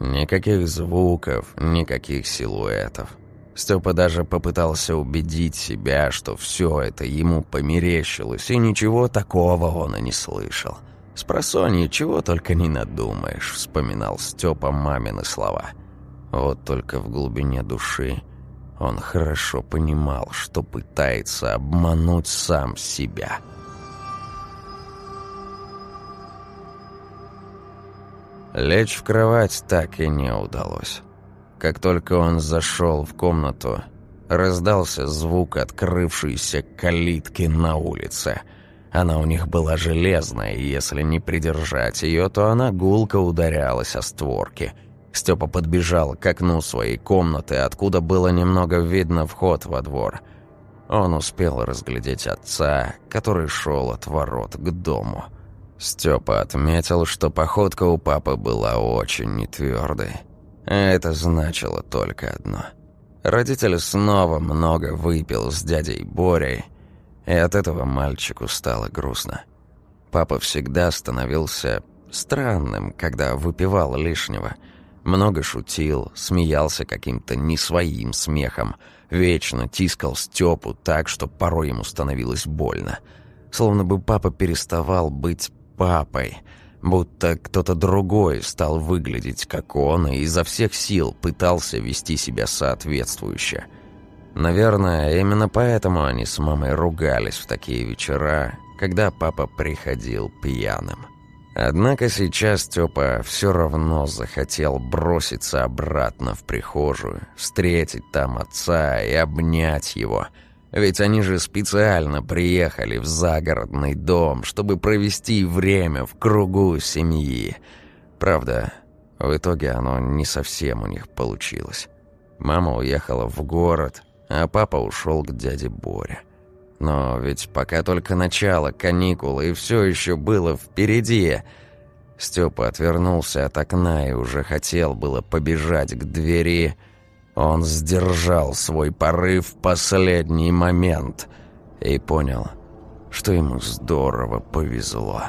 Никаких звуков, никаких силуэтов. Степа даже попытался убедить себя, что все это ему померещилось, и ничего такого он и не слышал. «Спросонья, чего только не надумаешь», — вспоминал Степа мамины слова. Вот только в глубине души он хорошо понимал, что пытается обмануть сам себя. Лечь в кровать так и не удалось. Как только он зашел в комнату, раздался звук открывшейся калитки на улице. Она у них была железная, и если не придержать ее, то она гулко ударялась о створки – Степа подбежал к окну своей комнаты, откуда было немного видно вход во двор. Он успел разглядеть отца, который шел от ворот к дому. Степа отметил, что походка у папы была очень нетвердой. Это значило только одно. Родитель снова много выпил с дядей Борей, и от этого мальчику стало грустно. Папа всегда становился странным, когда выпивал лишнего – много шутил, смеялся каким-то не своим смехом, вечно тискал Степу так, что порой ему становилось больно. Словно бы папа переставал быть папой, будто кто-то другой стал выглядеть как он и изо всех сил пытался вести себя соответствующе. Наверное, именно поэтому они с мамой ругались в такие вечера, когда папа приходил пьяным. Однако сейчас Степа все равно захотел броситься обратно в прихожую, встретить там отца и обнять его. Ведь они же специально приехали в загородный дом, чтобы провести время в кругу семьи. Правда, в итоге оно не совсем у них получилось. Мама уехала в город, а папа ушел к дяде Боре. Но ведь пока только начало каникул, и все еще было впереди. Степа отвернулся от окна и уже хотел было побежать к двери. Он сдержал свой порыв в последний момент и понял, что ему здорово повезло.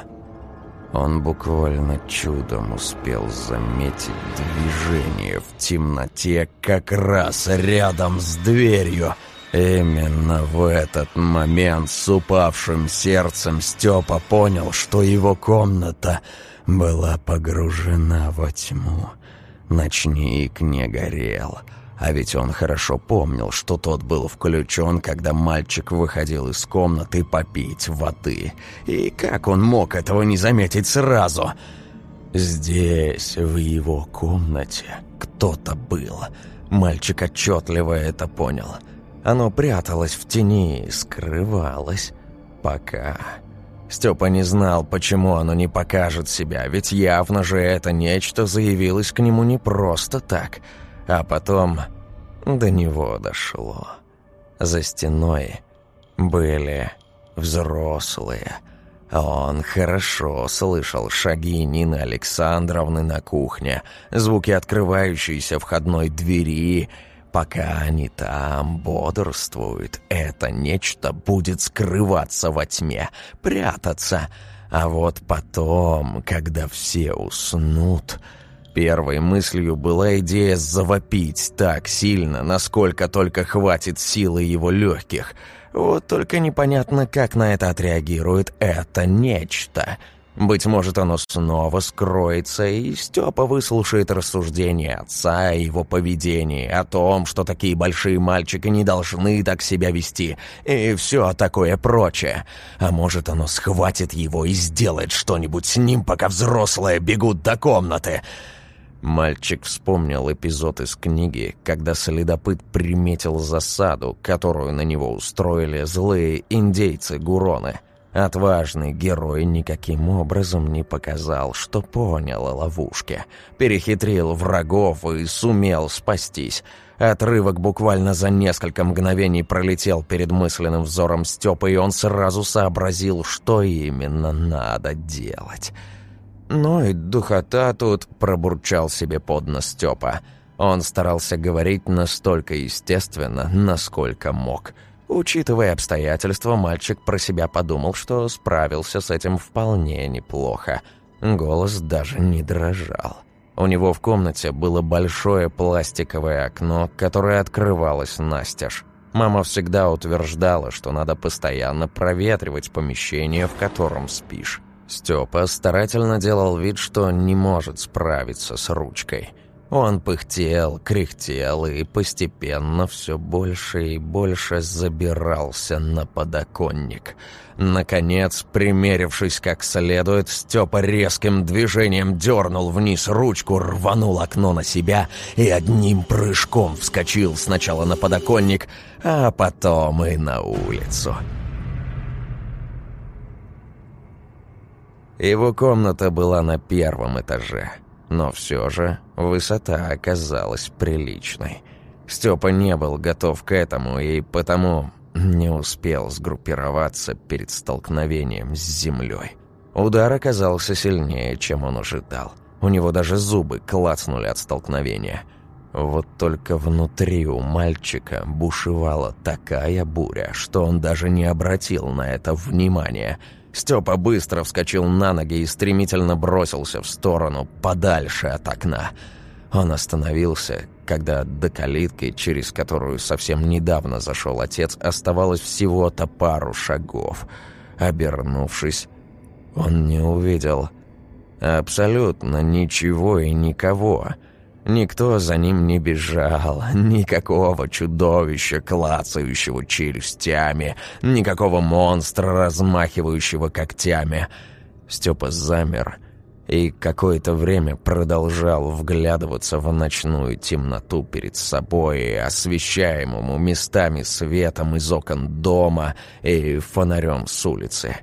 Он буквально чудом успел заметить движение в темноте как раз рядом с дверью — Именно в этот момент с упавшим сердцем Степа понял, что его комната была погружена во тьму. Ночник не горел, а ведь он хорошо помнил, что тот был включен, когда мальчик выходил из комнаты попить воды. И как он мог этого не заметить сразу? Здесь, в его комнате, кто-то был. Мальчик отчетливо это понял — оно пряталось в тени, скрывалось. Пока. Степа не знал, почему оно не покажет себя, ведь явно же это нечто заявилось к нему не просто так. А потом до него дошло. За стеной были взрослые. Он хорошо слышал шаги Нины Александровны на кухне, звуки открывающейся входной двери — Пока они там бодрствуют, это нечто будет скрываться во тьме, прятаться. А вот потом, когда все уснут... Первой мыслью была идея завопить так сильно, насколько только хватит силы его легких. Вот только непонятно, как на это отреагирует это нечто. Быть может, оно снова скроется, и Степа выслушает рассуждения отца о его поведении, о том, что такие большие мальчики не должны так себя вести, и все такое прочее. А может, оно схватит его и сделает что-нибудь с ним, пока взрослые бегут до комнаты. Мальчик вспомнил эпизод из книги, когда следопыт приметил засаду, которую на него устроили злые индейцы-гуроны – Отважный герой никаким образом не показал, что понял о ловушке. Перехитрил врагов и сумел спастись. Отрывок буквально за несколько мгновений пролетел перед мысленным взором Степа, и он сразу сообразил, что именно надо делать. «Ну и духота тут», — пробурчал себе под нос Степа. Он старался говорить настолько естественно, насколько мог — Учитывая обстоятельства, мальчик про себя подумал, что справился с этим вполне неплохо. Голос даже не дрожал. У него в комнате было большое пластиковое окно, которое открывалось настежь. Мама всегда утверждала, что надо постоянно проветривать помещение, в котором спишь. Степа старательно делал вид, что не может справиться с ручкой – он пыхтел, кряхтел и постепенно все больше и больше забирался на подоконник. Наконец, примерившись как следует, Степа резким движением дернул вниз ручку, рванул окно на себя и одним прыжком вскочил сначала на подоконник, а потом и на улицу. Его комната была на первом этаже – но все же высота оказалась приличной. Степа не был готов к этому и потому не успел сгруппироваться перед столкновением с землей. Удар оказался сильнее, чем он ожидал. У него даже зубы клацнули от столкновения. Вот только внутри у мальчика бушевала такая буря, что он даже не обратил на это внимания – Степа быстро вскочил на ноги и стремительно бросился в сторону, подальше от окна. Он остановился, когда до калитки, через которую совсем недавно зашел отец, оставалось всего-то пару шагов. Обернувшись, он не увидел абсолютно ничего и никого — Никто за ним не бежал, никакого чудовища, клацающего челюстями, никакого монстра, размахивающего когтями. Степа замер и какое-то время продолжал вглядываться в ночную темноту перед собой, освещаемому местами светом из окон дома и фонарем с улицы.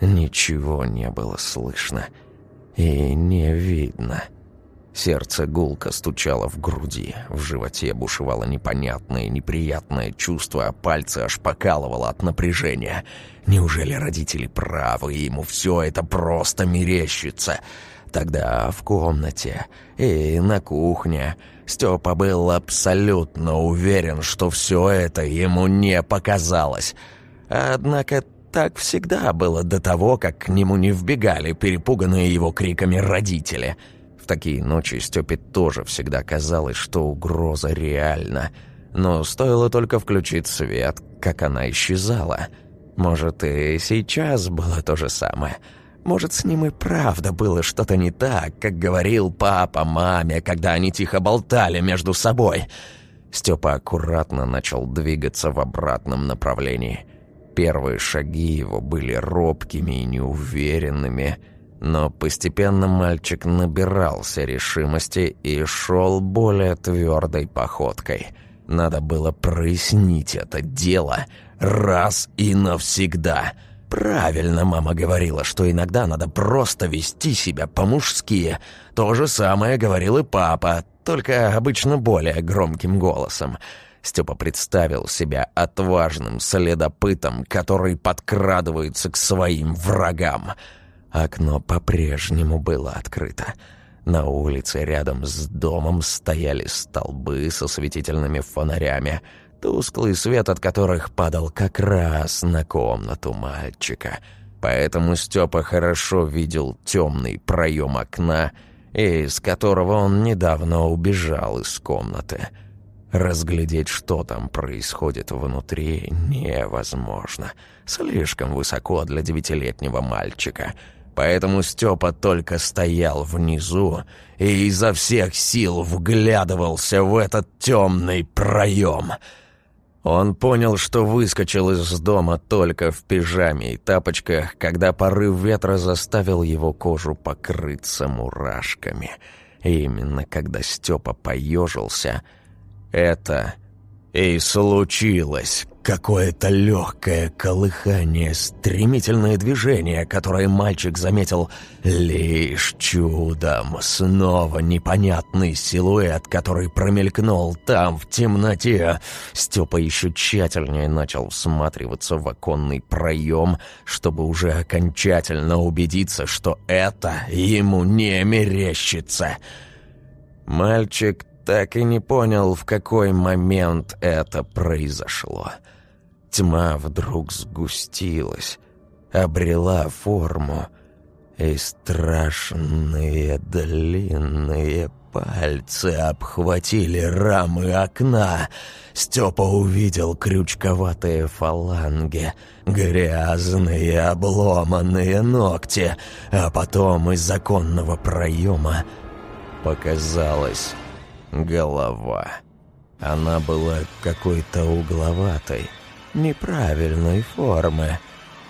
Ничего не было слышно и не видно. — Сердце гулко стучало в груди, в животе бушевало непонятное, неприятное чувство, а пальцы аж покалывало от напряжения. Неужели родители правы, и ему все это просто мерещится? Тогда в комнате и на кухне Степа был абсолютно уверен, что все это ему не показалось. Однако так всегда было до того, как к нему не вбегали перепуганные его криками родители – такие ночи Степе тоже всегда казалось, что угроза реальна. Но стоило только включить свет, как она исчезала. Может, и сейчас было то же самое. Может, с ним и правда было что-то не так, как говорил папа маме, когда они тихо болтали между собой. Степа аккуратно начал двигаться в обратном направлении. Первые шаги его были робкими и неуверенными – но постепенно мальчик набирался решимости и шел более твердой походкой. Надо было прояснить это дело раз и навсегда. Правильно мама говорила, что иногда надо просто вести себя по-мужски. То же самое говорил и папа, только обычно более громким голосом. Степа представил себя отважным следопытом, который подкрадывается к своим врагам — Окно по-прежнему было открыто. На улице рядом с домом стояли столбы со светительными фонарями, тусклый свет от которых падал как раз на комнату мальчика. Поэтому Степа хорошо видел темный проем окна, из которого он недавно убежал из комнаты. Разглядеть, что там происходит внутри, невозможно. Слишком высоко для девятилетнего мальчика — Поэтому Степа только стоял внизу и изо всех сил вглядывался в этот темный проем. Он понял, что выскочил из дома только в пижаме и тапочках, когда порыв ветра заставил его кожу покрыться мурашками. И именно когда Степа поежился, это и случилось какое-то легкое колыхание, стремительное движение, которое мальчик заметил лишь чудом. Снова непонятный силуэт, который промелькнул там, в темноте. Степа еще тщательнее начал всматриваться в оконный проем, чтобы уже окончательно убедиться, что это ему не мерещится. Мальчик так и не понял, в какой момент это произошло. Тьма вдруг сгустилась, обрела форму, и страшные длинные пальцы обхватили рамы окна. Степа увидел крючковатые фаланги, грязные обломанные ногти, а потом из законного проема показалась голова. Она была какой-то угловатой, неправильной формы.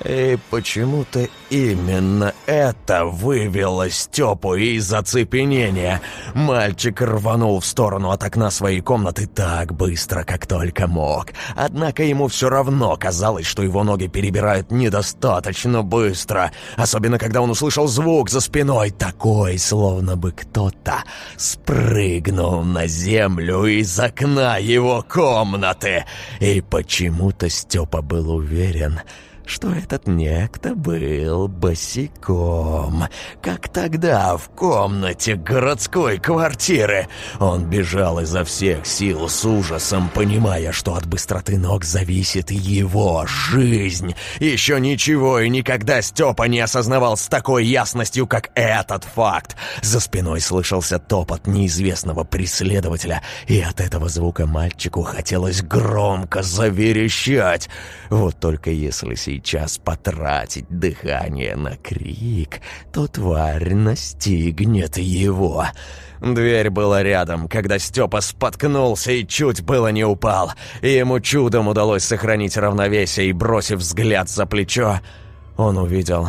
И почему-то именно это вывело Степу из оцепенения. Мальчик рванул в сторону от окна своей комнаты так быстро, как только мог. Однако ему все равно казалось, что его ноги перебирают недостаточно быстро. Особенно, когда он услышал звук за спиной, такой, словно бы кто-то спрыгнул на землю из окна его комнаты. И почему-то Степа был уверен что этот некто был босиком, как тогда в комнате городской квартиры. Он бежал изо всех сил с ужасом, понимая, что от быстроты ног зависит его жизнь. Еще ничего и никогда Степа не осознавал с такой ясностью, как этот факт. За спиной слышался топот неизвестного преследователя, и от этого звука мальчику хотелось громко заверещать. Вот только если сейчас сейчас потратить дыхание на крик, то тварь настигнет его. Дверь была рядом, когда Степа споткнулся и чуть было не упал. И ему чудом удалось сохранить равновесие и, бросив взгляд за плечо, он увидел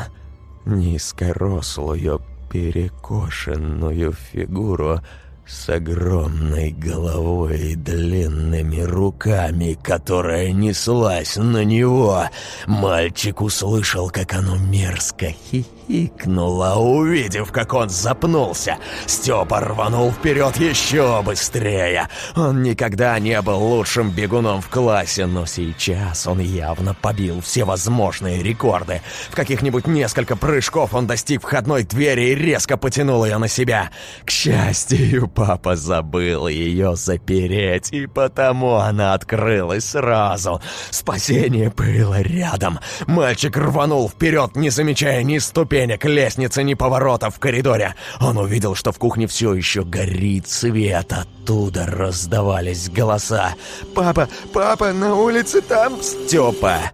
низкорослую, перекошенную фигуру с огромной головой и длинными руками, которая неслась на него. Мальчик услышал, как оно мерзко хихикает хихикнула, увидев, как он запнулся. Степа рванул вперед еще быстрее. Он никогда не был лучшим бегуном в классе, но сейчас он явно побил все возможные рекорды. В каких-нибудь несколько прыжков он достиг входной двери и резко потянул ее на себя. К счастью, папа забыл ее запереть, и потому она открылась сразу. Спасение было рядом. Мальчик рванул вперед, не замечая ни ступени, ступенек, лестницы, ни поворота в коридоре. Он увидел, что в кухне все еще горит свет. Оттуда раздавались голоса. «Папа! Папа! На улице там Степа!»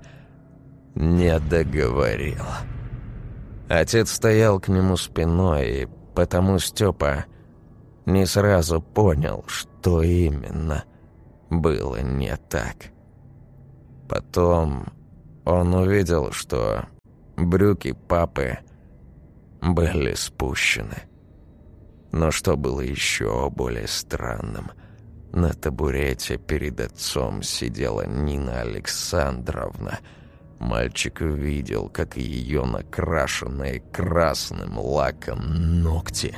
Не договорил. Отец стоял к нему спиной, и потому Степа не сразу понял, что именно было не так. Потом он увидел, что брюки папы были спущены. Но что было еще более странным, на табурете перед отцом сидела Нина Александровна. Мальчик видел, как ее накрашенные красным лаком ногти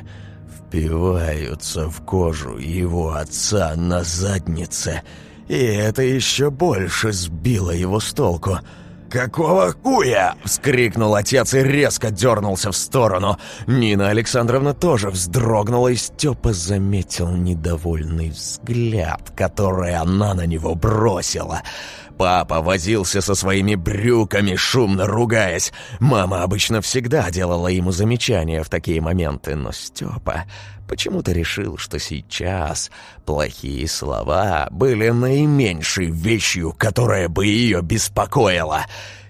впиваются в кожу его отца на заднице, и это еще больше сбило его с толку – «Какого куя?» — вскрикнул отец и резко дернулся в сторону. Нина Александровна тоже вздрогнула, и Степа заметил недовольный взгляд, который она на него бросила. Папа возился со своими брюками, шумно ругаясь. Мама обычно всегда делала ему замечания в такие моменты, но Степа почему-то решил, что сейчас плохие слова были наименьшей вещью, которая бы ее беспокоила.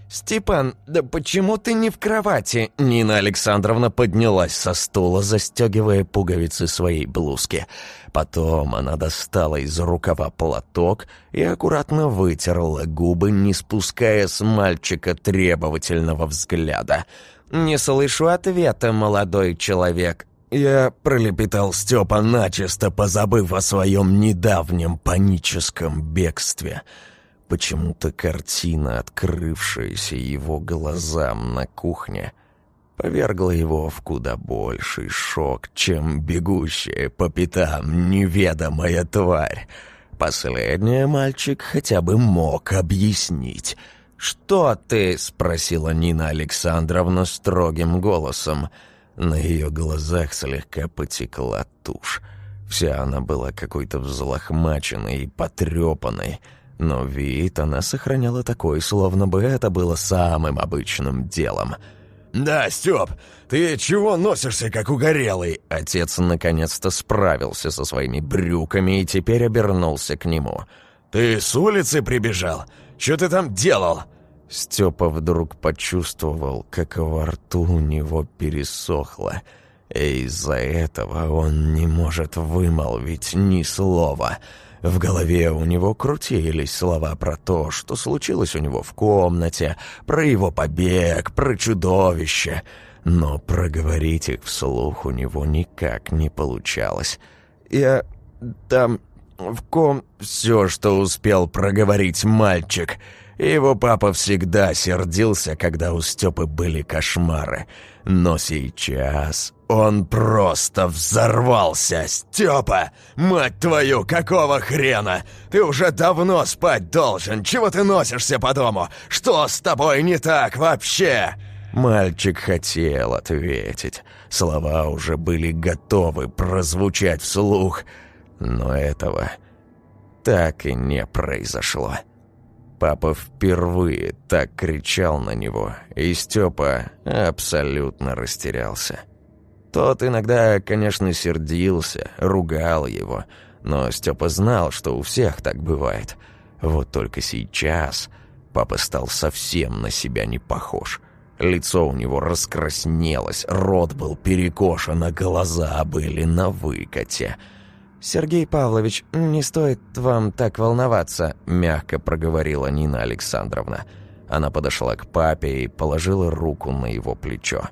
«Степан, да почему ты не в кровати?» Нина Александровна поднялась со стула, застегивая пуговицы своей блузки. Потом она достала из рукава платок и аккуратно вытерла губы, не спуская с мальчика требовательного взгляда. «Не слышу ответа, молодой человек». Я пролепетал Степа, начисто позабыв о своем недавнем паническом бегстве — Почему-то картина, открывшаяся его глазам на кухне, повергла его в куда больший шок, чем бегущая по пятам неведомая тварь. Последнее мальчик хотя бы мог объяснить. «Что ты?» — спросила Нина Александровна строгим голосом. На ее глазах слегка потекла тушь. Вся она была какой-то взлохмаченной и потрепанной — но вид она сохраняла такой, словно бы это было самым обычным делом. «Да, Стёп, ты чего носишься, как угорелый?» Отец наконец-то справился со своими брюками и теперь обернулся к нему. «Ты с улицы прибежал? Что ты там делал?» Степа вдруг почувствовал, как во рту у него пересохло, и из-за этого он не может вымолвить ни слова — в голове у него крутились слова про то, что случилось у него в комнате, про его побег, про чудовище. Но проговорить их вслух у него никак не получалось. «Я там в ком...» Все, что успел проговорить мальчик. Его папа всегда сердился, когда у Степы были кошмары. Но сейчас он просто взорвался. «Степа! Мать твою, какого хрена? Ты уже давно спать должен. Чего ты носишься по дому? Что с тобой не так вообще?» Мальчик хотел ответить. Слова уже были готовы прозвучать вслух. Но этого так и не произошло. Папа впервые так кричал на него, и Степа абсолютно растерялся. Тот иногда, конечно, сердился, ругал его, но Степа знал, что у всех так бывает. Вот только сейчас папа стал совсем на себя не похож. Лицо у него раскраснелось, рот был перекошен, а глаза были на выкате. «Сергей Павлович, не стоит вам так волноваться», — мягко проговорила Нина Александровна. Она подошла к папе и положила руку на его плечо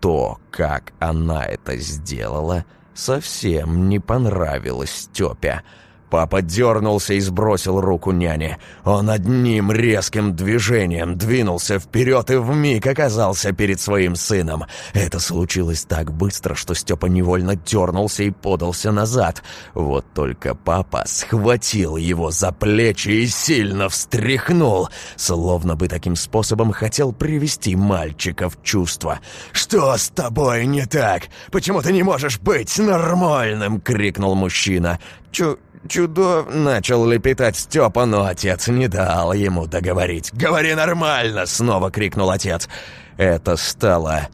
то, как она это сделала, совсем не понравилось Степе. Папа дернулся и сбросил руку няне. Он одним резким движением двинулся вперед и вмиг оказался перед своим сыном. Это случилось так быстро, что Степа невольно дернулся и подался назад. Вот только папа схватил его за плечи и сильно встряхнул, словно бы таким способом хотел привести мальчика в чувство. «Что с тобой не так? Почему ты не можешь быть нормальным?» — крикнул мужчина. «Чу Чудо начал лепетать Степа, но отец не дал ему договорить. «Говори нормально!» — снова крикнул отец. Это стало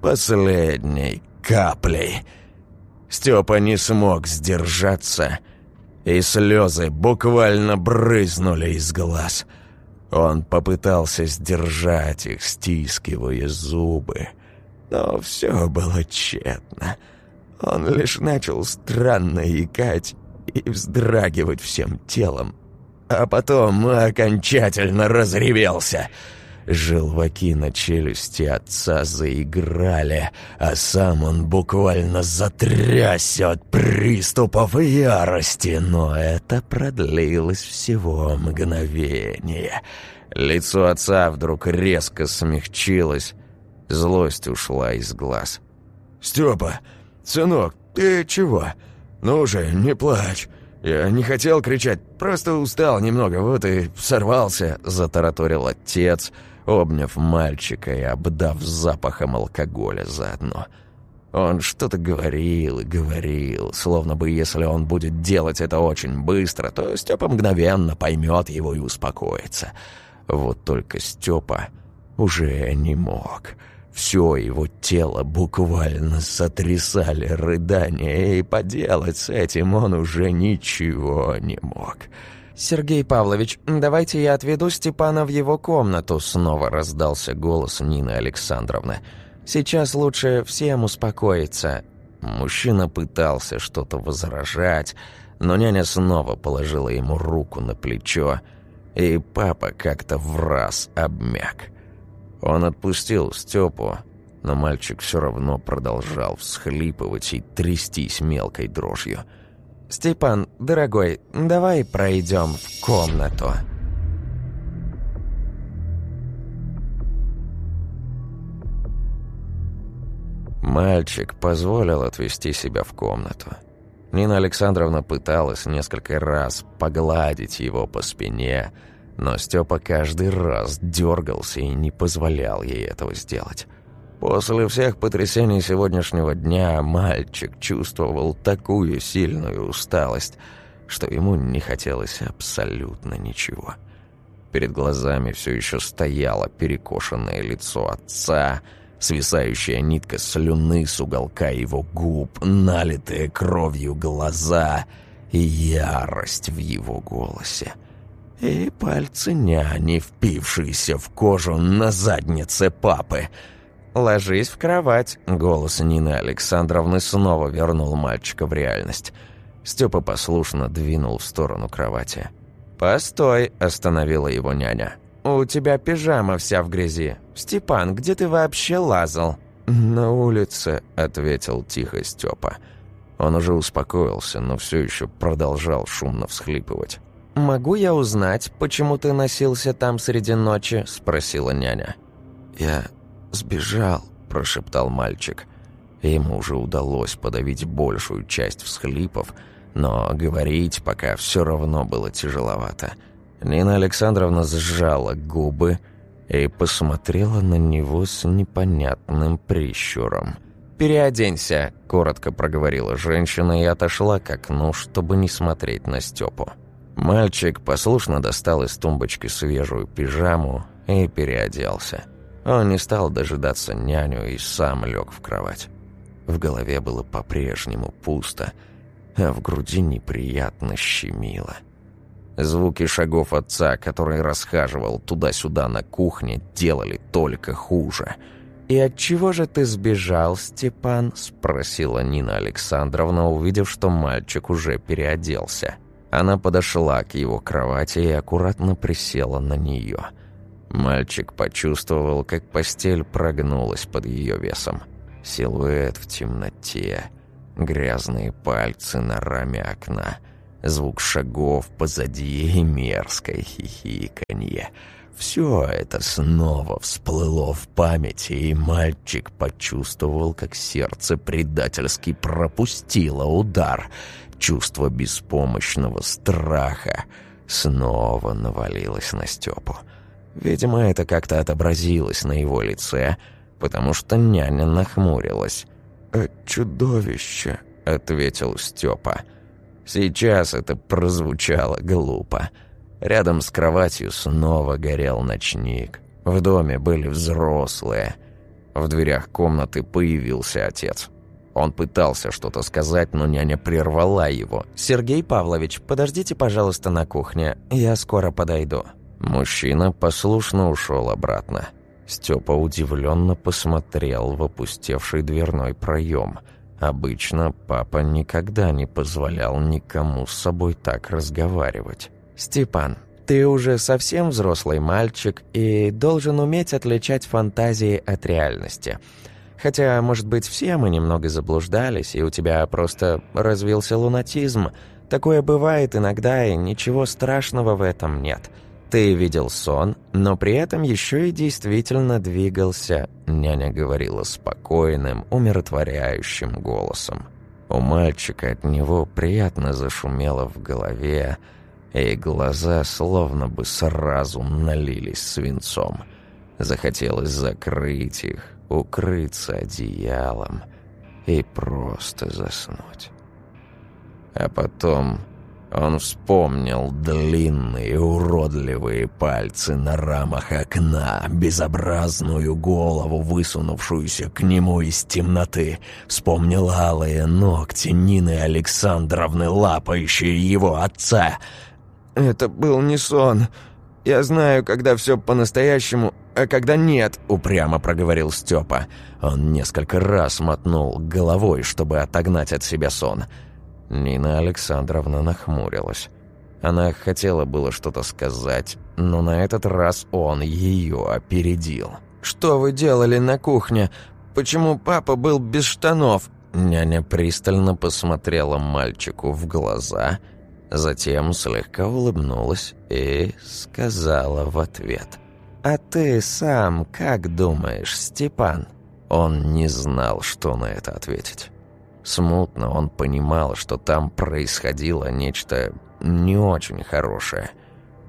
последней каплей. Степа не смог сдержаться, и слезы буквально брызнули из глаз. Он попытался сдержать их, стискивая зубы, но все было тщетно. Он лишь начал странно икать и вздрагивать всем телом. А потом окончательно разревелся. Желваки на челюсти отца заиграли, а сам он буквально затрясся от приступов ярости, но это продлилось всего мгновение. Лицо отца вдруг резко смягчилось, злость ушла из глаз. «Степа, сынок, ты чего?» «Ну же, не плачь. Я не хотел кричать, просто устал немного, вот и сорвался», — затараторил отец, обняв мальчика и обдав запахом алкоголя заодно. Он что-то говорил и говорил, словно бы если он будет делать это очень быстро, то Степа мгновенно поймет его и успокоится. Вот только Степа уже не мог. Все его тело буквально сотрясали рыдания, и поделать с этим он уже ничего не мог. «Сергей Павлович, давайте я отведу Степана в его комнату», снова раздался голос Нины Александровны. «Сейчас лучше всем успокоиться». Мужчина пытался что-то возражать, но няня снова положила ему руку на плечо, и папа как-то в раз обмяк. Он отпустил Степу, но мальчик все равно продолжал всхлипывать и трястись мелкой дрожью. «Степан, дорогой, давай пройдем в комнату». Мальчик позволил отвести себя в комнату. Нина Александровна пыталась несколько раз погладить его по спине, но Степа каждый раз дергался и не позволял ей этого сделать. После всех потрясений сегодняшнего дня мальчик чувствовал такую сильную усталость, что ему не хотелось абсолютно ничего. Перед глазами все еще стояло перекошенное лицо отца, свисающая нитка слюны с уголка его губ, налитые кровью глаза и ярость в его голосе. И пальцы няни, впившиеся в кожу на заднице папы — «Ложись в кровать», — голос Нины Александровны снова вернул мальчика в реальность. Степа послушно двинул в сторону кровати. «Постой», — остановила его няня. «У тебя пижама вся в грязи. Степан, где ты вообще лазал?» «На улице», — ответил тихо Степа. Он уже успокоился, но все еще продолжал шумно всхлипывать. «Могу я узнать, почему ты носился там среди ночи?» — спросила няня. «Я «Сбежал», – прошептал мальчик. Ему уже удалось подавить большую часть всхлипов, но говорить пока все равно было тяжеловато. Нина Александровна сжала губы и посмотрела на него с непонятным прищуром. «Переоденься», – коротко проговорила женщина и отошла к окну, чтобы не смотреть на Степу. Мальчик послушно достал из тумбочки свежую пижаму и переоделся. Он не стал дожидаться няню и сам лег в кровать. В голове было по-прежнему пусто, а в груди неприятно щемило. Звуки шагов отца, который расхаживал туда-сюда на кухне, делали только хуже. «И от чего же ты сбежал, Степан?» – спросила Нина Александровна, увидев, что мальчик уже переоделся. Она подошла к его кровати и аккуратно присела на нее – Мальчик почувствовал, как постель прогнулась под ее весом. Силуэт в темноте, грязные пальцы на раме окна, звук шагов позади и мерзкое хихиканье. Все это снова всплыло в памяти, и мальчик почувствовал, как сердце предательски пропустило удар. Чувство беспомощного страха снова навалилось на Степу. Видимо, это как-то отобразилось на его лице, потому что няня нахмурилась. «Э, «Чудовище», — ответил Степа. Сейчас это прозвучало глупо. Рядом с кроватью снова горел ночник. В доме были взрослые. В дверях комнаты появился отец. Он пытался что-то сказать, но няня прервала его. «Сергей Павлович, подождите, пожалуйста, на кухне. Я скоро подойду». Мужчина послушно ушел обратно. Степа удивленно посмотрел в опустевший дверной проем. Обычно папа никогда не позволял никому с собой так разговаривать. «Степан, ты уже совсем взрослый мальчик и должен уметь отличать фантазии от реальности. Хотя, может быть, все мы немного заблуждались, и у тебя просто развился лунатизм. Такое бывает иногда, и ничего страшного в этом нет». Ты видел сон, но при этом еще и действительно двигался, няня говорила спокойным, умиротворяющим голосом. У мальчика от него приятно зашумело в голове, и глаза словно бы сразу налились свинцом. Захотелось закрыть их, укрыться одеялом и просто заснуть. А потом он вспомнил длинные уродливые пальцы на рамах окна, безобразную голову, высунувшуюся к нему из темноты. Вспомнил алые ногти Нины Александровны, лапающие его отца. это был не сон. Я знаю, когда все по-настоящему, а когда нет», — упрямо проговорил Степа. Он несколько раз мотнул головой, чтобы отогнать от себя сон. Нина Александровна нахмурилась. Она хотела было что-то сказать, но на этот раз он ее опередил. «Что вы делали на кухне? Почему папа был без штанов?» Няня пристально посмотрела мальчику в глаза, затем слегка улыбнулась и сказала в ответ. «А ты сам как думаешь, Степан?» Он не знал, что на это ответить. Смутно он понимал, что там происходило нечто не очень хорошее.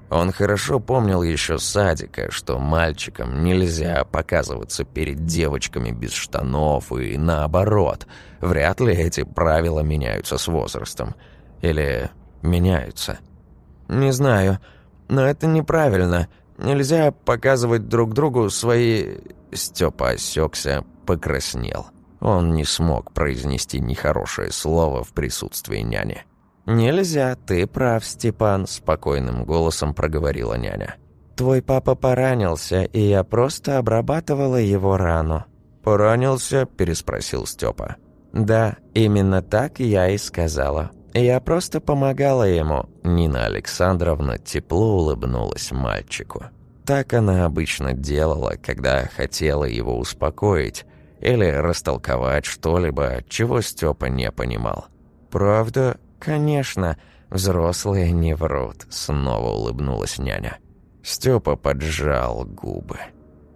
Он хорошо помнил еще садика, что мальчикам нельзя показываться перед девочками без штанов и наоборот. Вряд ли эти правила меняются с возрастом. Или меняются. Не знаю, но это неправильно. Нельзя показывать друг другу свои... Степа осекся, покраснел. Он не смог произнести нехорошее слово в присутствии няни. «Нельзя, ты прав, Степан», — спокойным голосом проговорила няня. «Твой папа поранился, и я просто обрабатывала его рану». «Поранился?» — переспросил Степа. «Да, именно так я и сказала. Я просто помогала ему». Нина Александровна тепло улыбнулась мальчику. Так она обычно делала, когда хотела его успокоить, или растолковать что-либо, чего Степа не понимал. «Правда?» «Конечно, взрослые не врут», — снова улыбнулась няня. Степа поджал губы.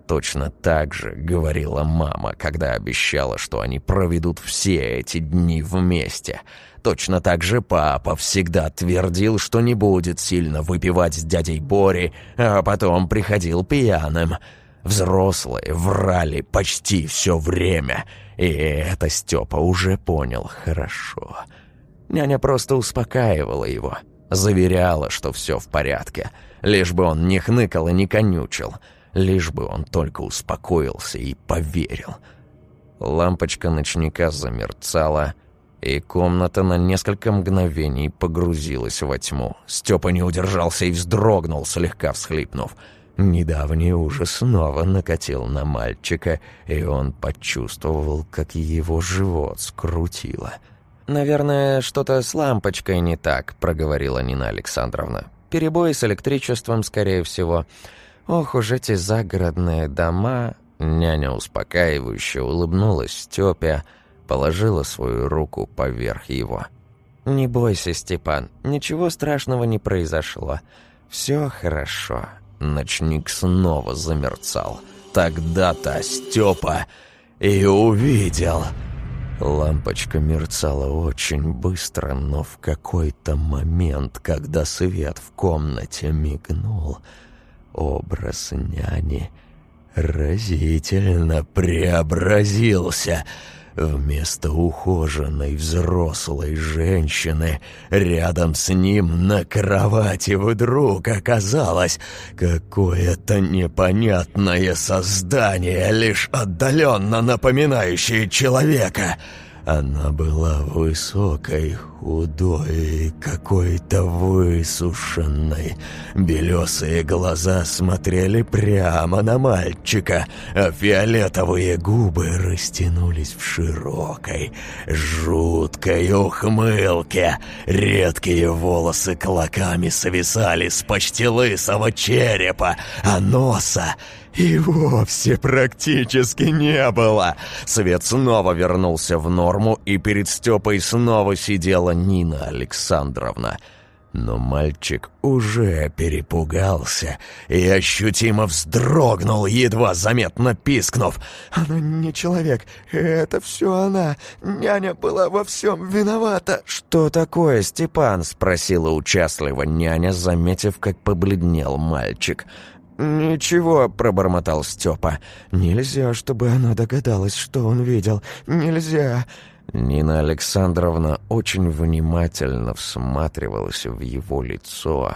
Точно так же говорила мама, когда обещала, что они проведут все эти дни вместе. Точно так же папа всегда твердил, что не будет сильно выпивать с дядей Бори, а потом приходил пьяным — Взрослые врали почти все время, и это Степа уже понял хорошо. Няня просто успокаивала его, заверяла, что все в порядке, лишь бы он не хныкал и не конючил, лишь бы он только успокоился и поверил. Лампочка ночника замерцала, и комната на несколько мгновений погрузилась во тьму. Степа не удержался и вздрогнул, слегка всхлипнув – Недавний ужас снова накатил на мальчика, и он почувствовал, как его живот скрутило. «Наверное, что-то с лампочкой не так», — проговорила Нина Александровна. «Перебой с электричеством, скорее всего. Ох уж эти загородные дома...» Няня успокаивающе улыбнулась Степе, положила свою руку поверх его. «Не бойся, Степан, ничего страшного не произошло. Все хорошо. Ночник снова замерцал. Тогда-то Степа и увидел. Лампочка мерцала очень быстро, но в какой-то момент, когда свет в комнате мигнул, образ няни разительно преобразился — Вместо ухоженной взрослой женщины рядом с ним на кровати вдруг оказалось какое-то непонятное создание, лишь отдаленно напоминающее человека — она была высокой, худой, какой-то высушенной. Белесые глаза смотрели прямо на мальчика, а фиолетовые губы растянулись в широкой, жуткой ухмылке. Редкие волосы клоками свисали с почти лысого черепа, а носа и вовсе практически не было. Свет снова вернулся в норму, и перед Степой снова сидела Нина Александровна. Но мальчик уже перепугался и ощутимо вздрогнул, едва заметно пискнув. «Она не человек, это все она. Няня была во всем виновата». «Что такое, Степан?» — спросила участливо няня, заметив, как побледнел мальчик. «Ничего», — пробормотал Степа. «Нельзя, чтобы она догадалась, что он видел. Нельзя». Нина Александровна очень внимательно всматривалась в его лицо,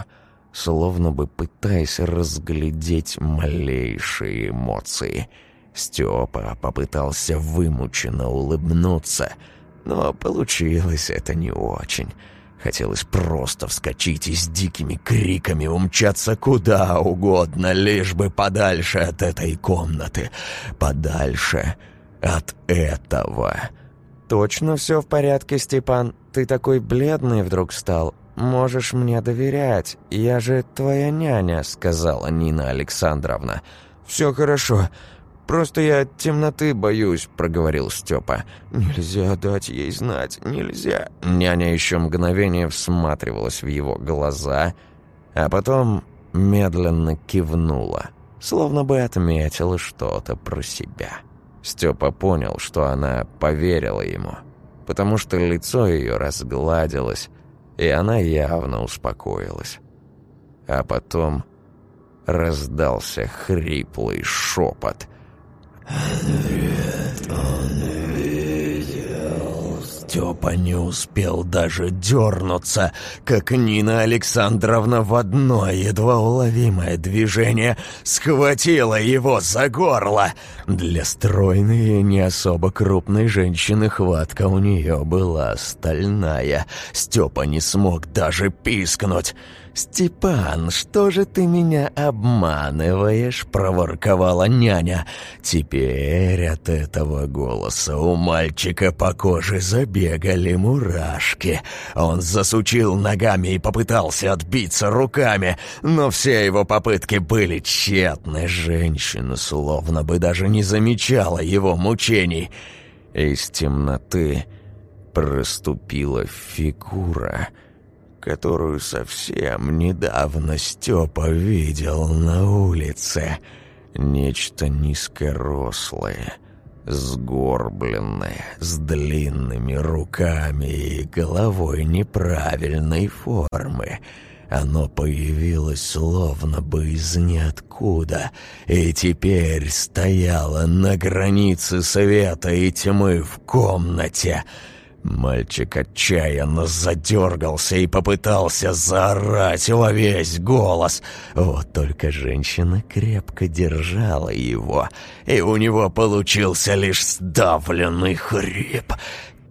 словно бы пытаясь разглядеть малейшие эмоции. Степа попытался вымученно улыбнуться, но получилось это не очень. Хотелось просто вскочить и с дикими криками умчаться куда угодно, лишь бы подальше от этой комнаты, подальше от этого. «Точно все в порядке, Степан? Ты такой бледный вдруг стал. Можешь мне доверять. Я же твоя няня», — сказала Нина Александровна. «Все хорошо. Просто я темноты боюсь», — проговорил Степа. «Нельзя дать ей знать, нельзя». Няня еще мгновение всматривалась в его глаза, а потом медленно кивнула, словно бы отметила что-то про себя. Степа понял, что она поверила ему, потому что лицо ее разгладилось, и она явно успокоилась. А потом раздался хриплый шепот. «Андрет, он видел...» Степа не успел даже дернуться, как Нина Александровна в одно едва уловимое движение схватила его за горло. Для стройной и не особо крупной женщины хватка у нее была стальная. Степа не смог даже пискнуть. «Степан, что же ты меня обманываешь?» — проворковала няня. Теперь от этого голоса у мальчика по коже забегали мурашки. Он засучил ногами и попытался отбиться руками, но все его попытки были тщетны. Женщина словно бы даже не замечала его мучений. Из темноты проступила фигура — которую совсем недавно Степа видел на улице. Нечто низкорослое, сгорбленное, с длинными руками и головой неправильной формы. Оно появилось словно бы из ниоткуда, и теперь стояло на границе света и тьмы в комнате — Мальчик отчаянно задергался и попытался заорать во весь голос. Вот только женщина крепко держала его, и у него получился лишь сдавленный хрип.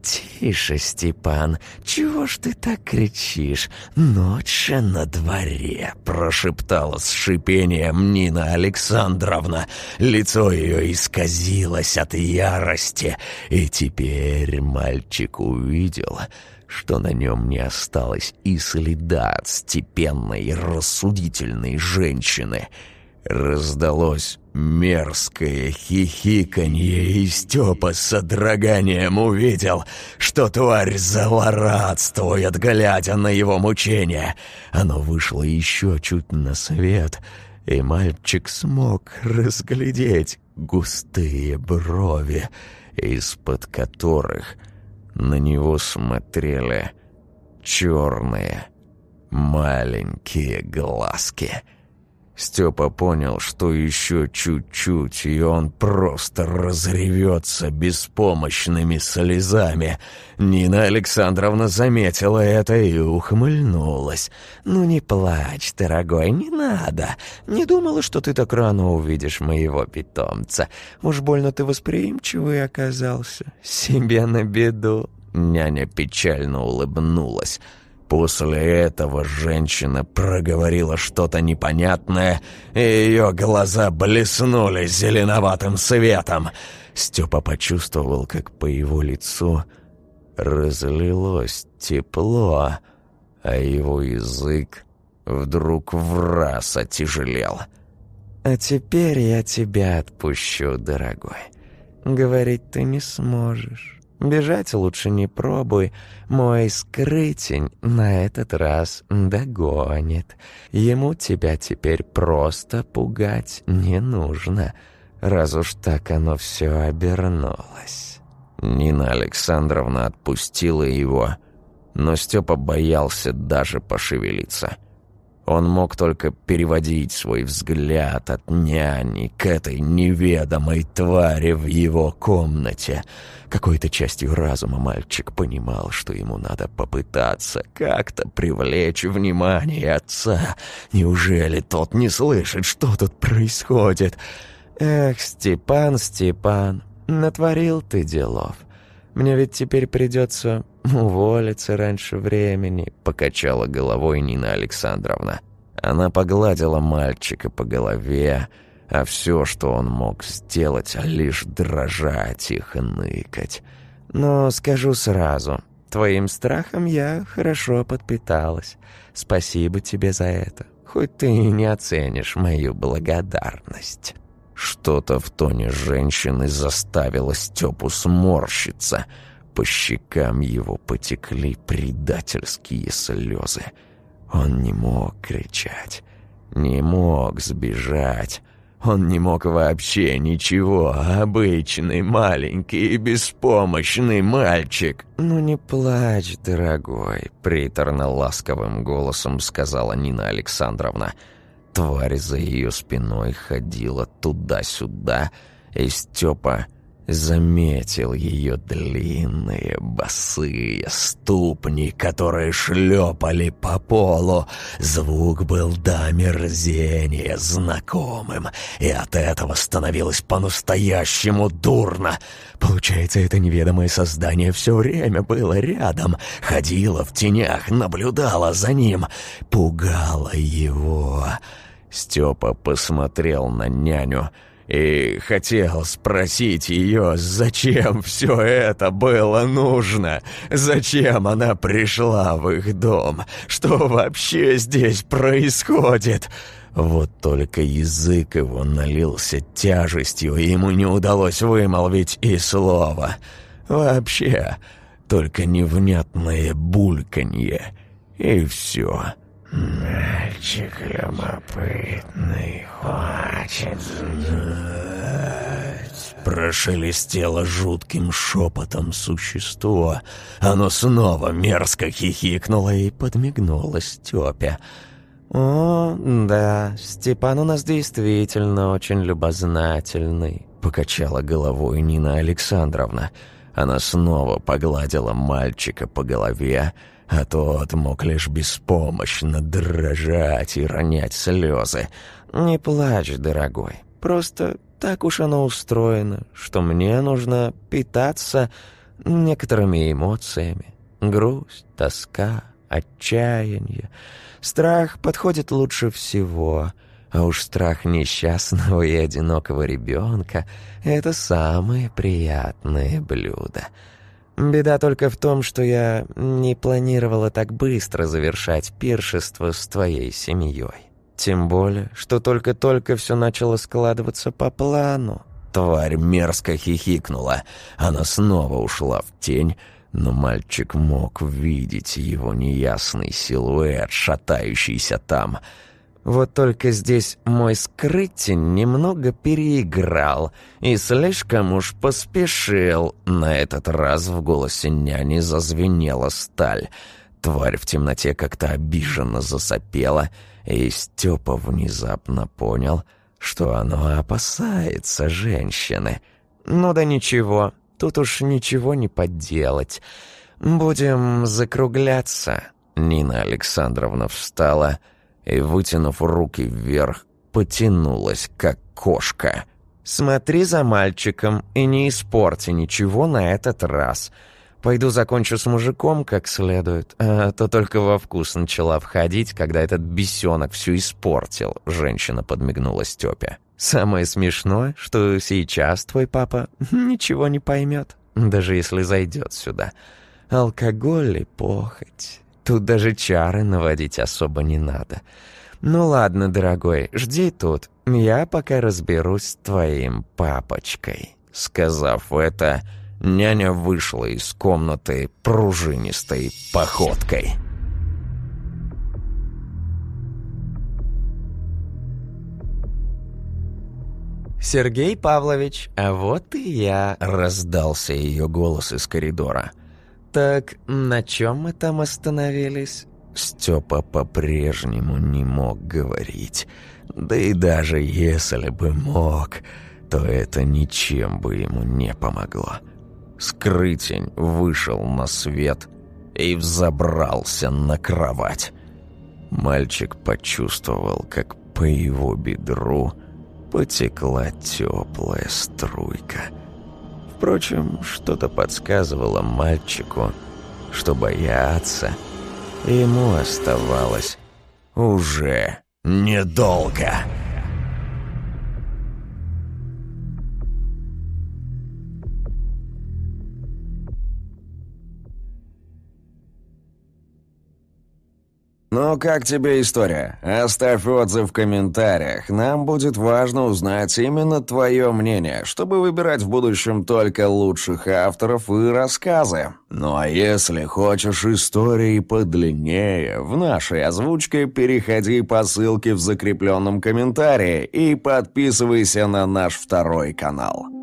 «Тише, Степан, чего ж ты так кричишь? Ночь на дворе!» — прошептала с шипением Нина Александровна. Лицо ее исказилось от ярости, и теперь мальчик увидел, что на нем не осталось и следа от степенной рассудительной женщины — Раздалось мерзкое хихиканье, и Степа с содроганием увидел, что тварь злорадствует, глядя на его мучения. Оно вышло еще чуть на свет, и мальчик смог разглядеть густые брови, из-под которых на него смотрели черные маленькие глазки — Степа понял, что еще чуть-чуть, и он просто разревется беспомощными слезами. Нина Александровна заметила это и ухмыльнулась. «Ну не плачь, дорогой, не надо. Не думала, что ты так рано увидишь моего питомца. Уж больно ты восприимчивый оказался. Себе на беду». Няня печально улыбнулась. После этого женщина проговорила что-то непонятное, и ее глаза блеснули зеленоватым светом. Степа почувствовал, как по его лицу разлилось тепло, а его язык вдруг в раз отяжелел. «А теперь я тебя отпущу, дорогой. Говорить ты не сможешь». Бежать лучше не пробуй. Мой скрытень на этот раз догонит. Ему тебя теперь просто пугать не нужно, раз уж так оно все обернулось». Нина Александровна отпустила его, но Степа боялся даже пошевелиться. Он мог только переводить свой взгляд от няни к этой неведомой твари в его комнате. Какой-то частью разума мальчик понимал, что ему надо попытаться как-то привлечь внимание отца. Неужели тот не слышит, что тут происходит? «Эх, Степан, Степан, натворил ты делов. Мне ведь теперь придется уволиться раньше времени», — покачала головой Нина Александровна. Она погладила мальчика по голове, а все, что он мог сделать, лишь дрожать и хныкать. «Но скажу сразу, твоим страхом я хорошо подпиталась. Спасибо тебе за это, хоть ты и не оценишь мою благодарность». Что-то в тоне женщины заставило Степу сморщиться. По щекам его потекли предательские слезы. Он не мог кричать, не мог сбежать. Он не мог вообще ничего, обычный, маленький и беспомощный мальчик. «Ну не плачь, дорогой», — приторно-ласковым голосом сказала Нина Александровна. Тварь за ее спиной ходила туда-сюда, и Степа заметил ее длинные босые ступни, которые шлепали по полу. Звук был до мерзения знакомым, и от этого становилось по-настоящему дурно. Получается, это неведомое создание все время было рядом, ходило в тенях, наблюдало за ним, пугало его. Степа посмотрел на няню и хотел спросить ее, зачем все это было нужно, зачем она пришла в их дом, что вообще здесь происходит. Вот только язык его налился тяжестью, и ему не удалось вымолвить и слова. Вообще, только невнятное бульканье, и все. «Мальчик любопытный, хочет знать». Прошелестело жутким шепотом существо. Оно снова мерзко хихикнуло и подмигнуло Степе. «О, да, Степан у нас действительно очень любознательный», — покачала головой Нина Александровна. Она снова погладила мальчика по голове, — а тот мог лишь беспомощно дрожать и ронять слезы. «Не плачь, дорогой, просто так уж оно устроено, что мне нужно питаться некоторыми эмоциями. Грусть, тоска, отчаяние. Страх подходит лучше всего, а уж страх несчастного и одинокого ребенка — это самое приятное блюдо». Беда только в том, что я не планировала так быстро завершать пиршество с твоей семьей. Тем более, что только-только все начало складываться по плану. Тварь мерзко хихикнула. Она снова ушла в тень, но мальчик мог видеть его неясный силуэт, шатающийся там — вот только здесь мой скрытень немного переиграл и слишком уж поспешил. На этот раз в голосе няни зазвенела сталь. Тварь в темноте как-то обиженно засопела, и Степа внезапно понял, что оно опасается женщины. Ну да ничего, тут уж ничего не подделать. Будем закругляться. Нина Александровна встала — и, вытянув руки вверх, потянулась, как кошка. «Смотри за мальчиком и не испорти ничего на этот раз. Пойду закончу с мужиком как следует, а то только во вкус начала входить, когда этот бесенок все испортил», — женщина подмигнула Степе. «Самое смешное, что сейчас твой папа ничего не поймет, даже если зайдет сюда. Алкоголь и похоть». Тут даже чары наводить особо не надо. Ну ладно, дорогой, жди тут. Я пока разберусь с твоим папочкой». Сказав это, няня вышла из комнаты пружинистой походкой. «Сергей Павлович, а вот и я», — раздался ее голос из коридора. «Так на чем мы там остановились?» Степа по-прежнему не мог говорить. Да и даже если бы мог, то это ничем бы ему не помогло. Скрытень вышел на свет и взобрался на кровать. Мальчик почувствовал, как по его бедру потекла теплая струйка — Впрочем, что-то подсказывало мальчику, что бояться ему оставалось уже недолго. «Ну, как тебе история? Оставь отзыв в комментариях. Нам будет важно узнать именно твое мнение, чтобы выбирать в будущем только лучших авторов и рассказы. Ну а если хочешь истории подлиннее, в нашей озвучке переходи по ссылке в закрепленном комментарии и подписывайся на наш второй канал».